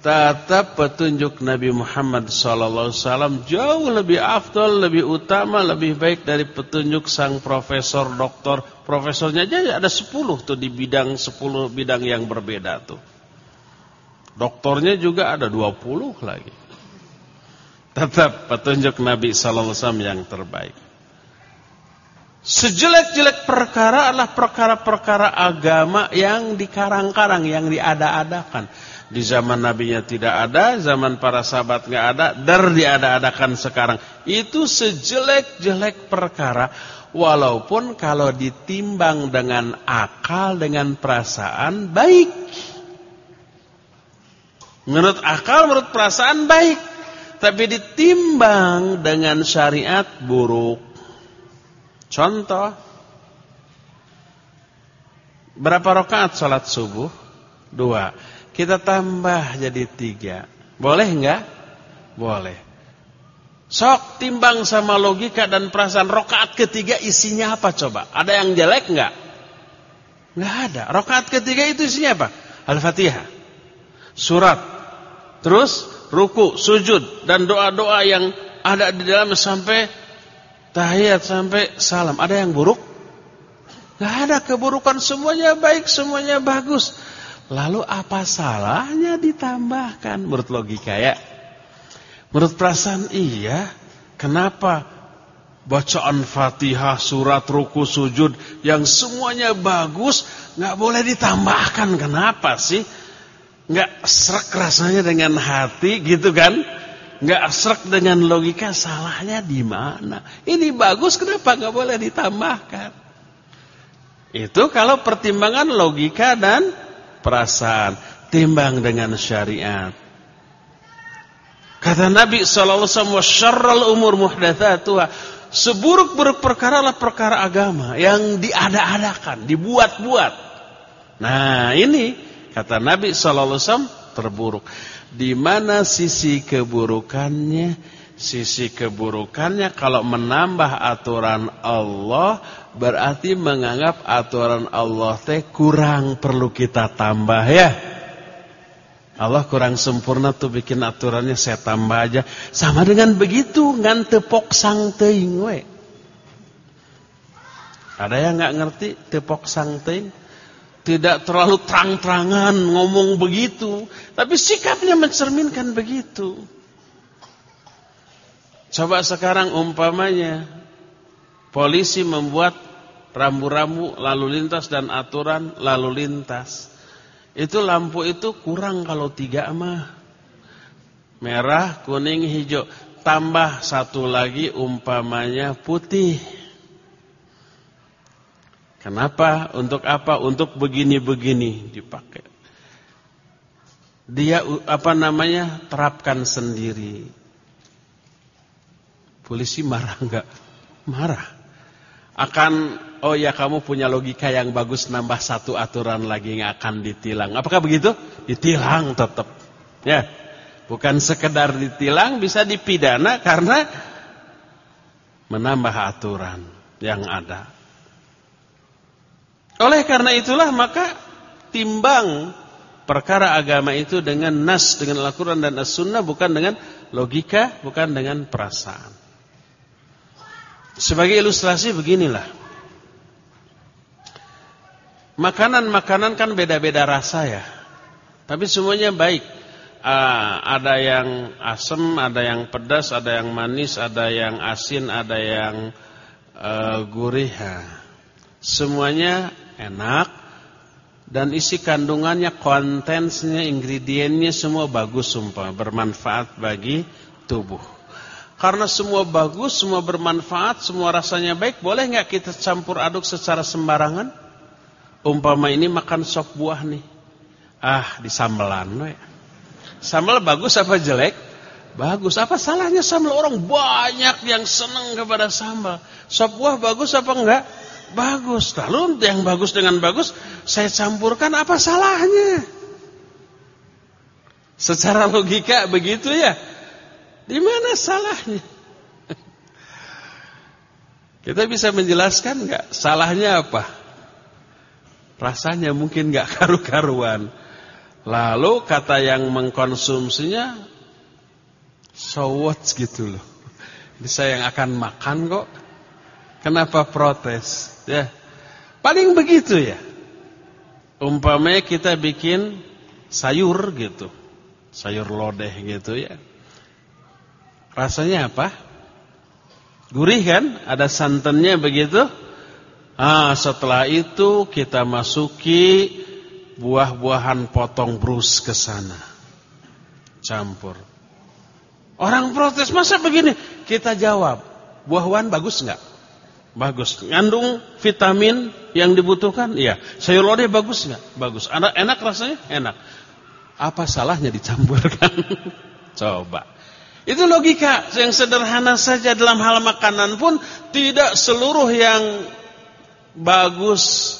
Tetap petunjuk Nabi Muhammad SAW jauh lebih afdol, lebih utama, lebih baik dari petunjuk sang profesor, doktor. Profesornya aja ada 10 tuh di bidang 10 bidang yang berbeda tuh. Doktornya juga ada 20 lagi. Tetap petunjuk Nabi SAW yang terbaik. Sejelek-jelek perkara adalah perkara-perkara agama yang dikarang-karang, yang diada-adakan. Di zaman nabinya tidak ada, zaman para sahabat nggak ada, dar diada-adakan sekarang. Itu sejelek-jelek perkara. Walaupun kalau ditimbang dengan akal, dengan perasaan, baik. Menurut akal, menurut perasaan, baik. Tapi ditimbang dengan syariat, buruk. Contoh Berapa rakaat salat subuh? Dua Kita tambah jadi tiga Boleh enggak? Boleh Sok timbang sama logika dan perasaan Rokaat ketiga isinya apa coba? Ada yang jelek enggak? Enggak ada Rokaat ketiga itu isinya apa? Al-Fatihah Surat Terus ruku, sujud Dan doa-doa yang ada di dalam sampai tahiyat sampai salam. Ada yang buruk? Gak ada keburukan, semuanya baik, semuanya bagus. Lalu apa salahnya ditambahkan? Menurut logika ya. Menurut perasaan iya. Kenapa? Bacaan fatihah, surat, ruku, sujud yang semuanya bagus. Gak boleh ditambahkan. Kenapa sih? Gak serak rasanya dengan hati gitu kan? Nggak asrak dengan logika salahnya di mana? Ini bagus kenapa nggak boleh ditambahkan? Itu kalau pertimbangan logika dan perasaan, timbang dengan syariat. Kata Nabi sallallahu alaihi umur muhdatsatuha." Seburuk-buruk perkara adalah perkara agama yang diada-adakan, dibuat-buat. Nah, ini kata Nabi wasallam terburuk. Di mana sisi keburukannya? Sisi keburukannya kalau menambah aturan Allah berarti menganggap aturan Allah teh kurang perlu kita tambah ya. Allah kurang sempurna tuh bikin aturannya saya tambah aja. Sama dengan begitu ngan tepok sang teuing we. Ada yang nggak ngerti tepok sang teuing? Tidak terlalu terang-terangan ngomong begitu, tapi sikapnya mencerminkan begitu. Coba sekarang umpamanya polisi membuat rambu-rambu lalu lintas dan aturan lalu lintas. Itu lampu itu kurang kalau tiga mah. Merah, kuning, hijau. Tambah satu lagi umpamanya putih. Kenapa? Untuk apa? Untuk begini-begini dipakai. Dia apa namanya? Terapkan sendiri. Polisi marah enggak? Marah. Akan oh ya kamu punya logika yang bagus nambah satu aturan lagi nggak akan ditilang. Apakah begitu? Ditilang tetap. Ya. Bukan sekedar ditilang bisa dipidana karena menambah aturan yang ada. Oleh karena itulah maka timbang perkara agama itu dengan nas, dengan Al-Quran dan As-Sunnah bukan dengan logika, bukan dengan perasaan. Sebagai ilustrasi beginilah. Makanan-makanan kan beda-beda rasa ya. Tapi semuanya baik. Uh, ada yang asam, ada yang pedas, ada yang manis, ada yang asin, ada yang uh, gurih. Semuanya enak dan isi kandungannya, kontensnya, ingredientnya semua bagus sumpah, bermanfaat bagi tubuh. Karena semua bagus, semua bermanfaat, semua rasanya baik, boleh nggak kita campur aduk secara sembarangan? Umpama ini makan sop buah nih. Ah, di sambelan we. Sambal bagus apa jelek? Bagus. Apa salahnya sambal? Orang banyak yang senang kepada sambal. Sop buah bagus apa enggak? Bagus. Lalu yang bagus dengan bagus saya campurkan apa salahnya? Secara logika begitu ya. Di mana salahnya? <laughs> Kita bisa menjelaskan nggak salahnya apa? Rasanya mungkin nggak <laughs> karu-karuan. Lalu kata yang mengkonsumsinya, so what gitu loh. Bisa yang akan makan kok. Kenapa protes? Ya, paling begitu ya. Umpamanya kita bikin sayur gitu, sayur lodeh gitu ya. Rasanya apa? Gurih kan? Ada santannya begitu? Ah, setelah itu kita masuki buah-buahan potong brus ke sana. Campur. Orang protes, masa begini? Kita jawab, buah-buahan bagus enggak? Bagus. Ngandung vitamin yang dibutuhkan? Iya. Sayur lodeh bagus enggak? Bagus. Enak, enak rasanya? Enak. Apa salahnya dicampurkan? <laughs> Coba. Itu logika yang sederhana saja dalam hal makanan pun tidak seluruh yang bagus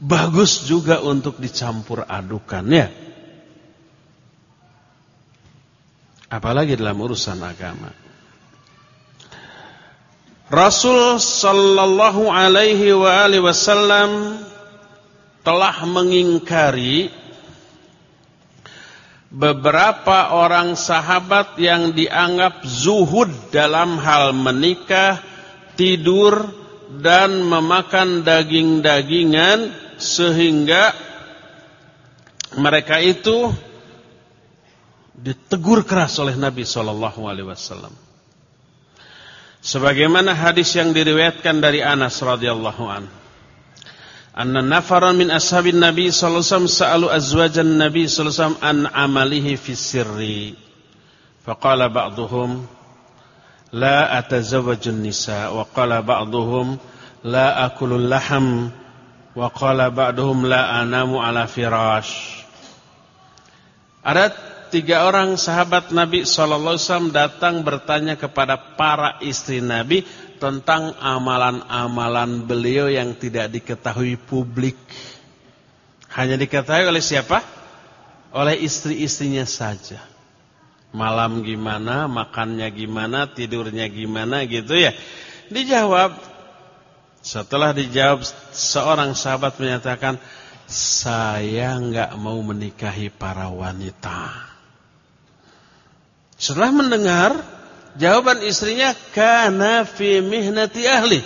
bagus juga untuk dicampur adukan ya. Apalagi dalam urusan agama. Rasul sallallahu alaihi wa alihi wasallam telah mengingkari beberapa orang sahabat yang dianggap zuhud dalam hal menikah, tidur, dan memakan daging-dagingan sehingga mereka itu ditegur keras oleh Nabi Shallallahu Alaihi Wasallam. Sebagaimana hadis yang diriwayatkan dari Anas radhiyallahu anhu anna nafaran min ashabin nabi sallallahu alaihi wasallam sa'alu azwajan nabi sallallahu alaihi wasallam an amalihi fi sirri. Faqala ba'dhum la atazawwajun nisa. Wa qala ba'dhum la akulul laham wa qala ba'dhum la anamu ala firash. Ada tiga orang sahabat Nabi SAW datang bertanya kepada para istri Nabi tentang amalan-amalan beliau yang tidak diketahui publik. Hanya diketahui oleh siapa? Oleh istri-istrinya saja. Malam gimana, makannya gimana, tidurnya gimana gitu ya. Dijawab. Setelah dijawab, seorang sahabat menyatakan, saya nggak mau menikahi para wanita. Setelah mendengar Jawaban istrinya kana fi mihnati ahli.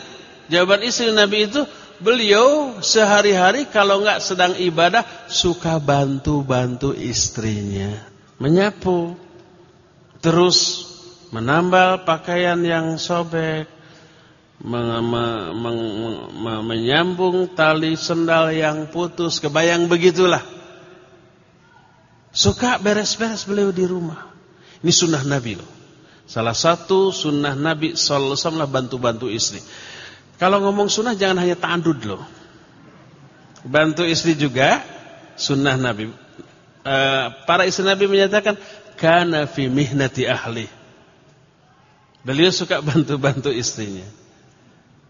Jawaban istri Nabi itu beliau sehari-hari kalau enggak sedang ibadah suka bantu-bantu istrinya, menyapu, terus menambal pakaian yang sobek, menyambung tali sendal yang putus, kebayang begitulah. Suka beres-beres beliau di rumah. Ini sunnah Nabi loh. Salah satu sunnah Nabi Sallallahu Alaihi Wasallam bantu-bantu istri. Kalau ngomong sunnah jangan hanya ta'andud loh. Bantu istri juga sunnah Nabi. E, para istri Nabi menyatakan kana fi mihnati ahli. Beliau suka bantu-bantu istrinya.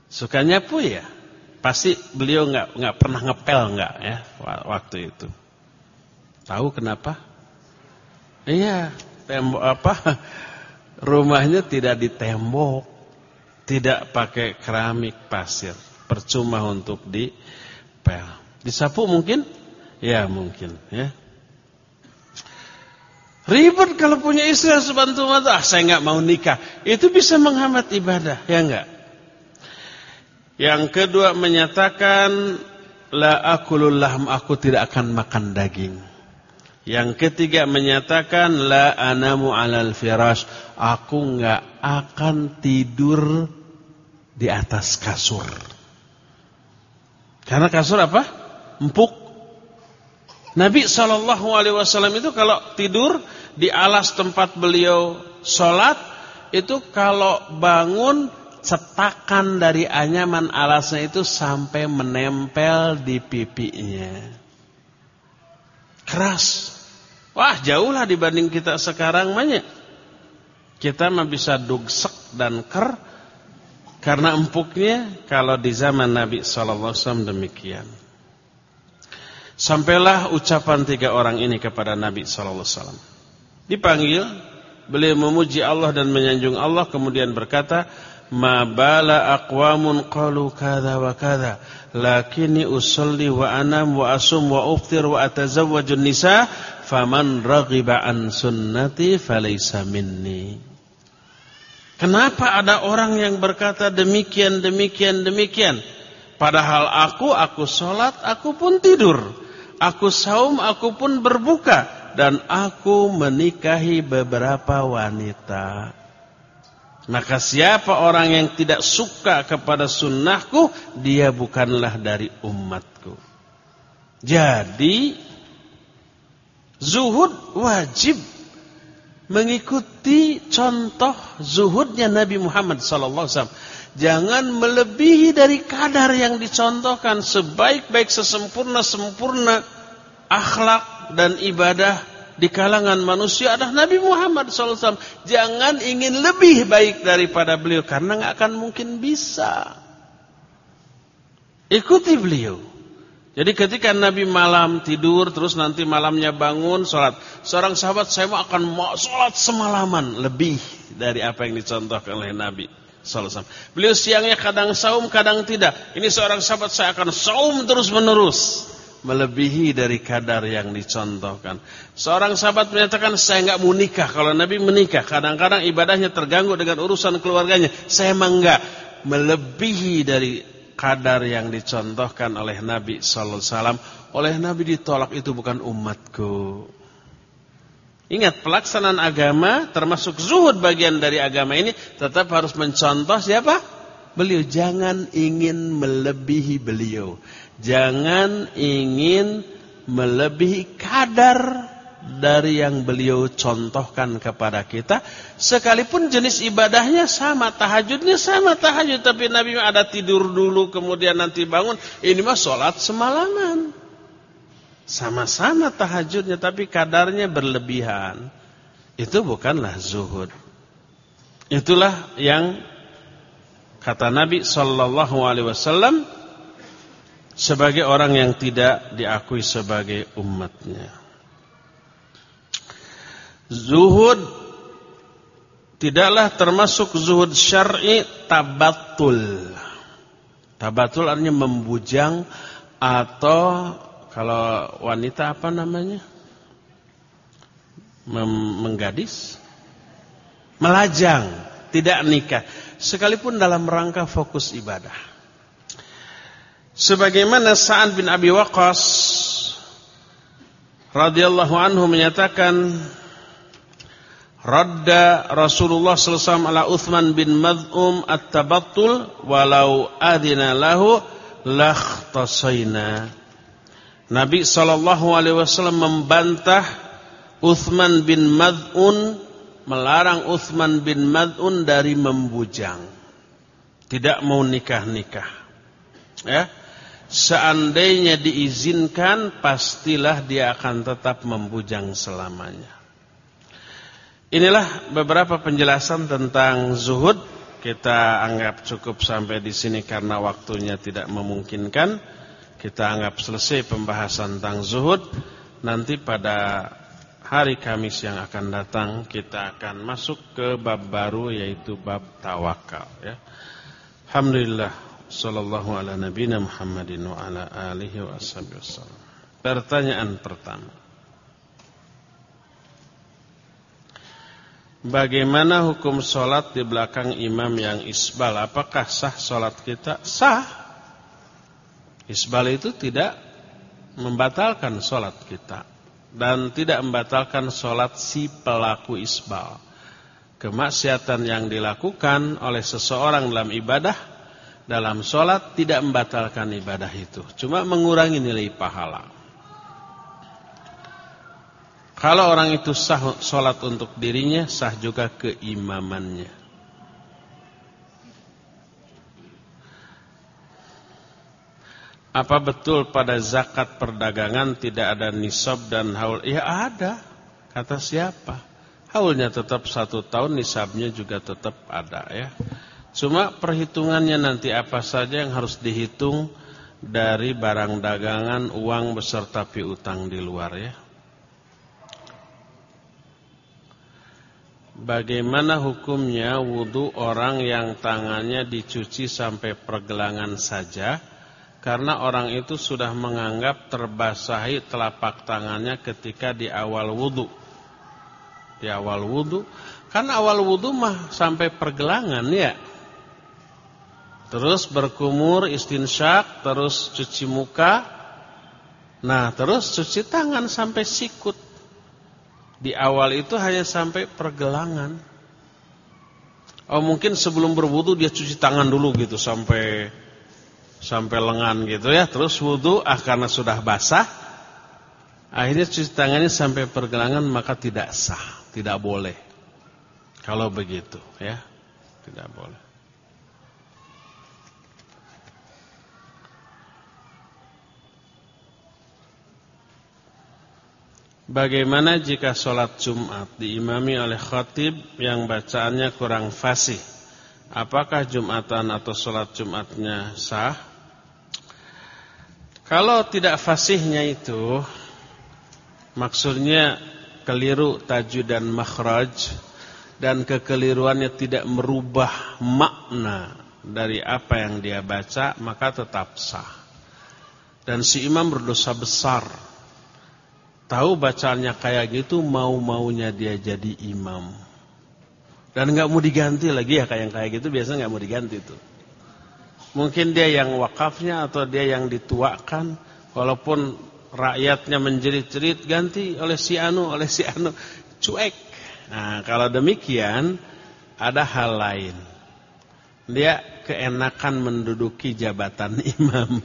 Sukanya ya. Pasti beliau nggak nggak pernah ngepel nggak ya waktu itu. Tahu kenapa? Iya, tembok apa? <laughs> Rumahnya tidak ditembok, tidak pakai keramik pasir, percuma untuk dipel. Disapu mungkin? Ya mungkin ya. Ribet kalau punya istri yang sebantu mata, ah saya nggak mau nikah. Itu bisa menghambat ibadah, ya enggak? Yang kedua menyatakan la akulul lahm aku tidak akan makan daging. Yang ketiga menyatakan la anamu alal firash aku enggak akan tidur di atas kasur. Karena kasur apa? Empuk. Nabi Shallallahu Alaihi Wasallam itu kalau tidur di alas tempat beliau sholat itu kalau bangun cetakan dari anyaman alasnya itu sampai menempel di pipinya. Keras. Wah, jauhlah dibanding kita sekarang banyak. Kita mah bisa dugsek dan ker karena empuknya kalau di zaman Nabi sallallahu alaihi wasallam demikian. Sampailah ucapan tiga orang ini kepada Nabi sallallahu alaihi wasallam. Dipanggil, beliau memuji Allah dan menyanjung Allah kemudian berkata, ma bala aqwamun qalu kadza wa kadza lakinni usalli wa anam wa asum wa uftir wa atazawwajun nisa faman raghiba an sunnati falaysa minni. Kenapa ada orang yang berkata demikian demikian demikian? Padahal aku aku salat aku pun tidur. Aku saum aku pun berbuka. Dan aku menikahi beberapa wanita. Maka siapa orang yang tidak suka kepada sunnahku, dia bukanlah dari umatku. Jadi, zuhud wajib mengikuti contoh zuhudnya Nabi Muhammad SAW. Jangan melebihi dari kadar yang dicontohkan sebaik-baik sesempurna-sempurna akhlak dan ibadah di kalangan manusia adalah Nabi Muhammad SAW. Jangan ingin lebih baik daripada beliau karena nggak akan mungkin bisa. Ikuti beliau. Jadi ketika Nabi malam tidur terus nanti malamnya bangun sholat. Seorang sahabat saya mau akan mau sholat semalaman lebih dari apa yang dicontohkan oleh Nabi SAW. Beliau siangnya kadang saum kadang tidak. Ini seorang sahabat saya akan saum terus menerus melebihi dari kadar yang dicontohkan. Seorang sahabat menyatakan saya nggak mau nikah. Kalau Nabi menikah, kadang-kadang ibadahnya terganggu dengan urusan keluarganya. Saya emang nggak melebihi dari kadar yang dicontohkan oleh Nabi Sallallahu Alaihi Wasallam. Oleh Nabi ditolak itu bukan umatku. Ingat pelaksanaan agama termasuk zuhud bagian dari agama ini tetap harus mencontoh siapa? Beliau jangan ingin melebihi beliau. Jangan ingin melebihi kadar dari yang beliau contohkan kepada kita. Sekalipun jenis ibadahnya sama, tahajudnya sama tahajud. Tapi Nabi ada tidur dulu kemudian nanti bangun. Ini mah sholat semalaman. Sama-sama tahajudnya tapi kadarnya berlebihan. Itu bukanlah zuhud. Itulah yang kata Nabi Sallallahu Alaihi Wasallam sebagai orang yang tidak diakui sebagai umatnya. Zuhud tidaklah termasuk zuhud syar'i tabatul. Tabatul artinya membujang atau kalau wanita apa namanya? Mem menggadis, melajang, tidak nikah, sekalipun dalam rangka fokus ibadah. Sebagaimana Sa'ad bin Abi Waqqas radhiyallahu anhu menyatakan Radda Rasulullah sallallahu ala Uthman bin Mad'um at-tabattul walau adina lahu lakhtasaina. Nabi sallallahu alaihi wasallam membantah Uthman bin Mad'un melarang Uthman bin Mad'un dari membujang. Tidak mau nikah-nikah. Ya seandainya diizinkan pastilah dia akan tetap membujang selamanya. Inilah beberapa penjelasan tentang zuhud. kita anggap cukup sampai di sini karena waktunya tidak memungkinkan. Kita anggap selesai pembahasan tentang zuhud. Nanti pada hari Kamis yang akan datang kita akan masuk ke bab baru yaitu bab tawakal ya. Alhamdulillah sallallahu ala nabiyina Muhammadin wa ala alihi wa wasallam. Pertanyaan pertama. Bagaimana hukum sholat di belakang imam yang isbal? Apakah sah sholat kita? Sah. Isbal itu tidak membatalkan sholat kita. Dan tidak membatalkan sholat si pelaku isbal. Kemaksiatan yang dilakukan oleh seseorang dalam ibadah, dalam sholat tidak membatalkan ibadah itu. Cuma mengurangi nilai pahala. Kalau orang itu sah sholat untuk dirinya, sah juga keimamannya. Apa betul pada zakat perdagangan tidak ada nisab dan haul? Ya ada. Kata siapa? Haulnya tetap satu tahun, nisabnya juga tetap ada ya. Cuma perhitungannya nanti apa saja yang harus dihitung dari barang dagangan, uang beserta piutang di luar ya. Bagaimana hukumnya wudhu orang yang tangannya dicuci sampai pergelangan saja? Karena orang itu sudah menganggap terbasahi telapak tangannya ketika di awal wudhu Di awal wudhu Kan awal wudhu mah sampai pergelangan ya? Terus berkumur istinsyak Terus cuci muka. Nah terus cuci tangan sampai sikut di awal itu hanya sampai pergelangan. Oh mungkin sebelum berwudu dia cuci tangan dulu gitu sampai sampai lengan gitu ya. Terus wudu ah karena sudah basah akhirnya cuci tangannya sampai pergelangan maka tidak sah, tidak boleh. Kalau begitu ya, tidak boleh. Bagaimana jika sholat Jumat diimami oleh khatib yang bacaannya kurang fasih? Apakah Jumatan atau sholat Jumatnya sah? Kalau tidak fasihnya itu, maksudnya keliru tajud dan makhraj, dan kekeliruannya tidak merubah makna dari apa yang dia baca, maka tetap sah. Dan si imam berdosa besar tahu bacaannya kayak gitu mau-maunya dia jadi imam. Dan nggak mau diganti lagi ya kayak kayak gitu biasanya nggak mau diganti tuh. Mungkin dia yang wakafnya atau dia yang dituakan walaupun rakyatnya menjerit-jerit ganti oleh si anu oleh si anu cuek. Nah, kalau demikian ada hal lain. Dia keenakan menduduki jabatan <laughs> imam.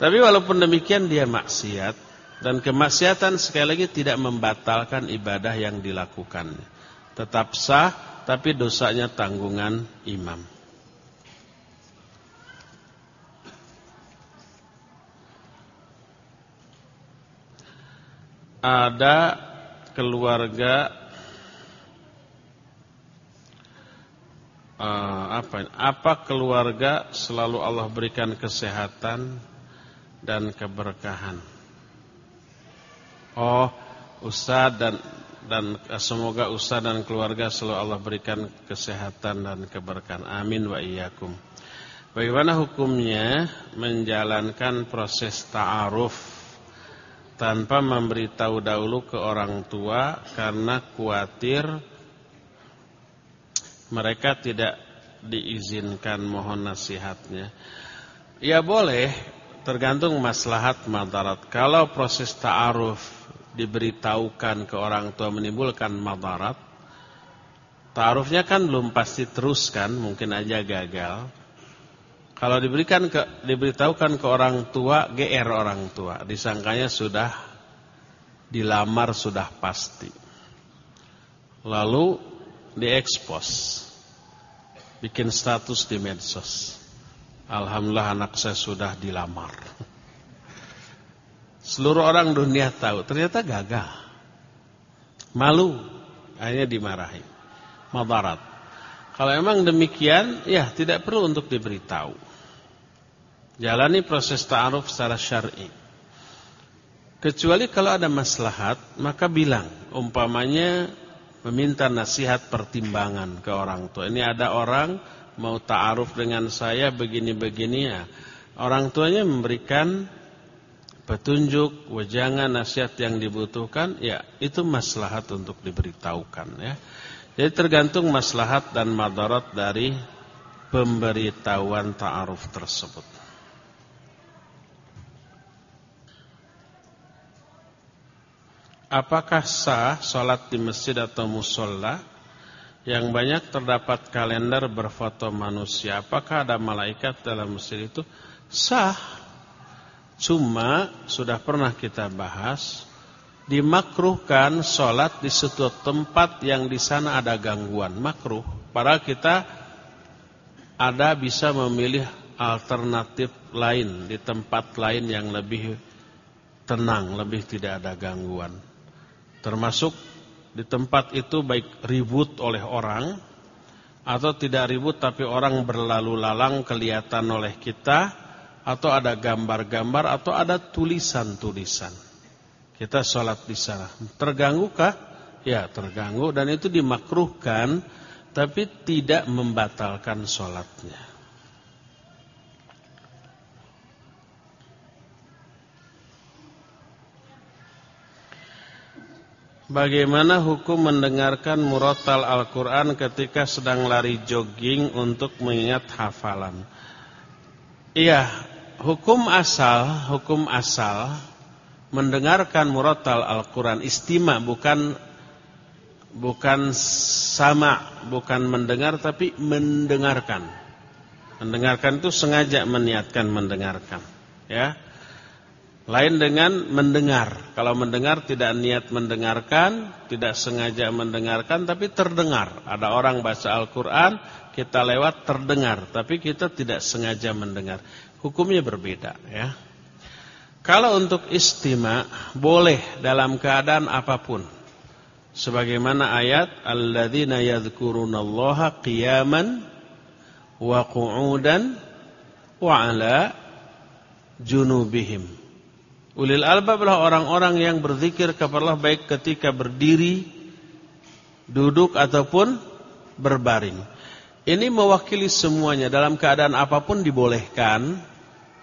Tapi walaupun demikian dia maksiat dan kemaksiatan sekali lagi tidak membatalkan ibadah yang dilakukan. Tetap sah tapi dosanya tanggungan imam. Ada keluarga apa apa keluarga selalu Allah berikan kesehatan dan keberkahan. Oh, Ustaz dan dan semoga Ustaz dan keluarga selalu Allah berikan kesehatan dan keberkahan. Amin wa iyyakum. Bagaimana hukumnya menjalankan proses ta'aruf tanpa memberitahu dahulu ke orang tua karena khawatir mereka tidak diizinkan mohon nasihatnya. Ya boleh, tergantung maslahat madarat. Kalau proses ta'aruf diberitahukan ke orang tua menimbulkan madarat, ta'arufnya kan belum pasti terus kan, mungkin aja gagal. Kalau diberikan ke diberitahukan ke orang tua, GR orang tua, disangkanya sudah dilamar sudah pasti. Lalu diekspos. Bikin status di medsos. Alhamdulillah anak saya sudah dilamar. Seluruh orang dunia tahu, ternyata gagal. Malu, akhirnya dimarahi. madarat. Kalau memang demikian, ya tidak perlu untuk diberitahu. Jalani proses ta'aruf secara syar'i. Kecuali kalau ada maslahat, maka bilang. Umpamanya meminta nasihat pertimbangan ke orang tua. Ini ada orang mau ta'aruf dengan saya begini-begini ya. Orang tuanya memberikan petunjuk, wejangan, nasihat yang dibutuhkan, ya itu maslahat untuk diberitahukan ya. Jadi tergantung maslahat dan madarat dari pemberitahuan ta'aruf tersebut. Apakah sah sholat di masjid atau musola yang banyak terdapat kalender berfoto manusia? Apakah ada malaikat dalam masjid itu? Sah Cuma sudah pernah kita bahas dimakruhkan sholat di suatu tempat yang di sana ada gangguan makruh. Para kita ada bisa memilih alternatif lain di tempat lain yang lebih tenang, lebih tidak ada gangguan. Termasuk di tempat itu baik ribut oleh orang atau tidak ribut tapi orang berlalu lalang kelihatan oleh kita atau ada gambar-gambar atau ada tulisan-tulisan. Kita sholat di sana. Terganggukah? Ya terganggu dan itu dimakruhkan tapi tidak membatalkan sholatnya. Bagaimana hukum mendengarkan murotal Al-Quran ketika sedang lari jogging untuk mengingat hafalan? Iya, hukum asal, hukum asal mendengarkan murattal Al-Qur'an istima bukan bukan sama, bukan mendengar tapi mendengarkan. Mendengarkan itu sengaja meniatkan mendengarkan, ya. Lain dengan mendengar. Kalau mendengar tidak niat mendengarkan, tidak sengaja mendengarkan tapi terdengar. Ada orang baca Al-Qur'an kita lewat terdengar, tapi kita tidak sengaja mendengar. Hukumnya berbeda ya. Kalau untuk istima boleh dalam keadaan apa pun. Sebagaimana ayat alladzina yadhkurunallaha qiyaman wa qu'udan wa 'ala junubihim. Ulil albab adalah orang-orang yang berzikir kepada Allah baik ketika berdiri, duduk ataupun berbaring. Ini mewakili semuanya dalam keadaan apa pun dibolehkan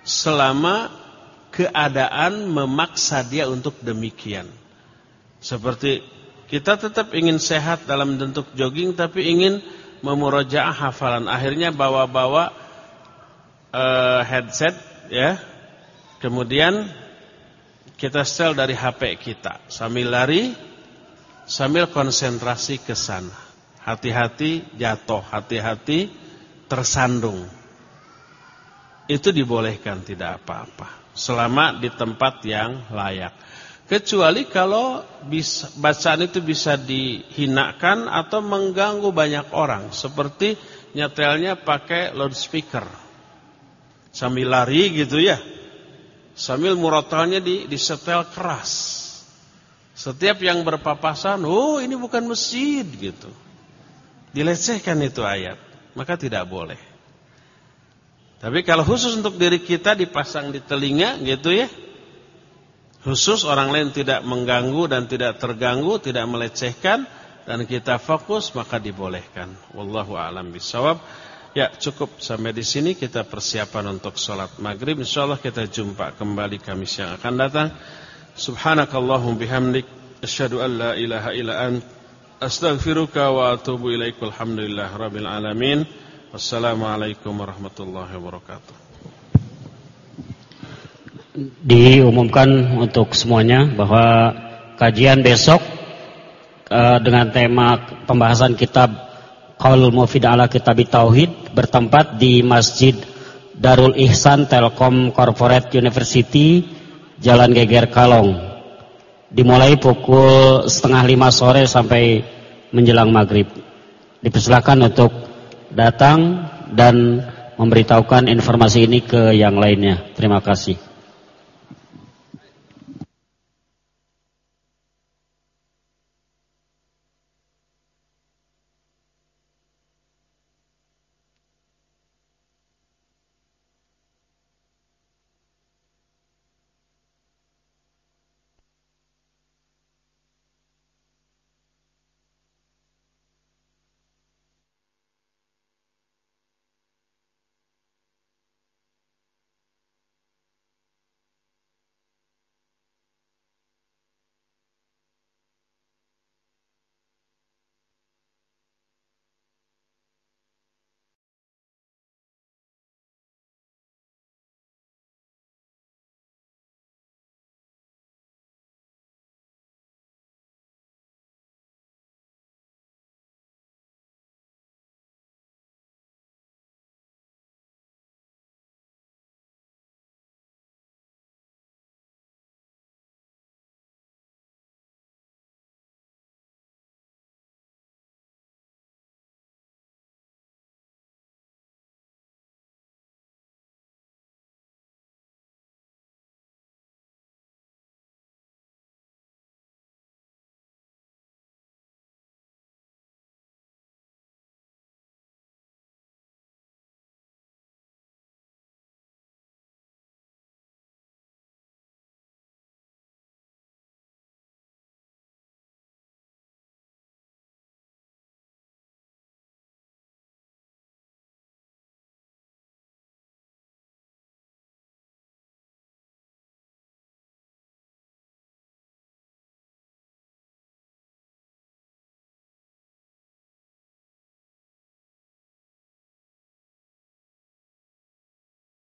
selama keadaan memaksa dia untuk demikian. Seperti kita tetap ingin sehat dalam bentuk jogging tapi ingin memurojaah hafalan. Akhirnya bawa-bawa uh, headset ya. Kemudian kita setel dari HP kita sambil lari sambil konsentrasi ke sana. Hati-hati jatuh, hati-hati tersandung. Itu dibolehkan tidak apa-apa. Selama di tempat yang layak. Kecuali kalau bisa, bacaan itu bisa dihinakan atau mengganggu banyak orang. Seperti nyetelnya pakai loudspeaker. Sambil lari gitu ya. Sambil murotalnya di, disetel keras. Setiap yang berpapasan, oh ini bukan masjid gitu. Dilecehkan itu ayat, maka tidak boleh. Tapi kalau khusus untuk diri kita dipasang di telinga gitu ya. Khusus orang lain tidak mengganggu dan tidak terganggu, tidak melecehkan dan kita fokus maka dibolehkan. Wallahu a'lam bishawab. Ya, cukup sampai di sini. Kita persiapan untuk sholat maghrib. Insyaallah kita jumpa kembali Kamis yang akan datang. Subhanakallahum bihamdik. Asyhadu an la ilaha illa anta Astaghfiruka wa atubu ilaik. Alhamdulillah Rabbil Alamin. Wassalamualaikum warahmatullahi wabarakatuh. Diumumkan untuk semuanya bahwa kajian besok uh, dengan tema pembahasan kitab Qaul Mufid ala Kitab Tauhid bertempat di Masjid Darul Ihsan Telkom Corporate University Jalan Geger Kalong dimulai pukul setengah lima sore sampai menjelang maghrib. Dipersilakan untuk datang dan memberitahukan informasi ini ke yang lainnya. Terima kasih.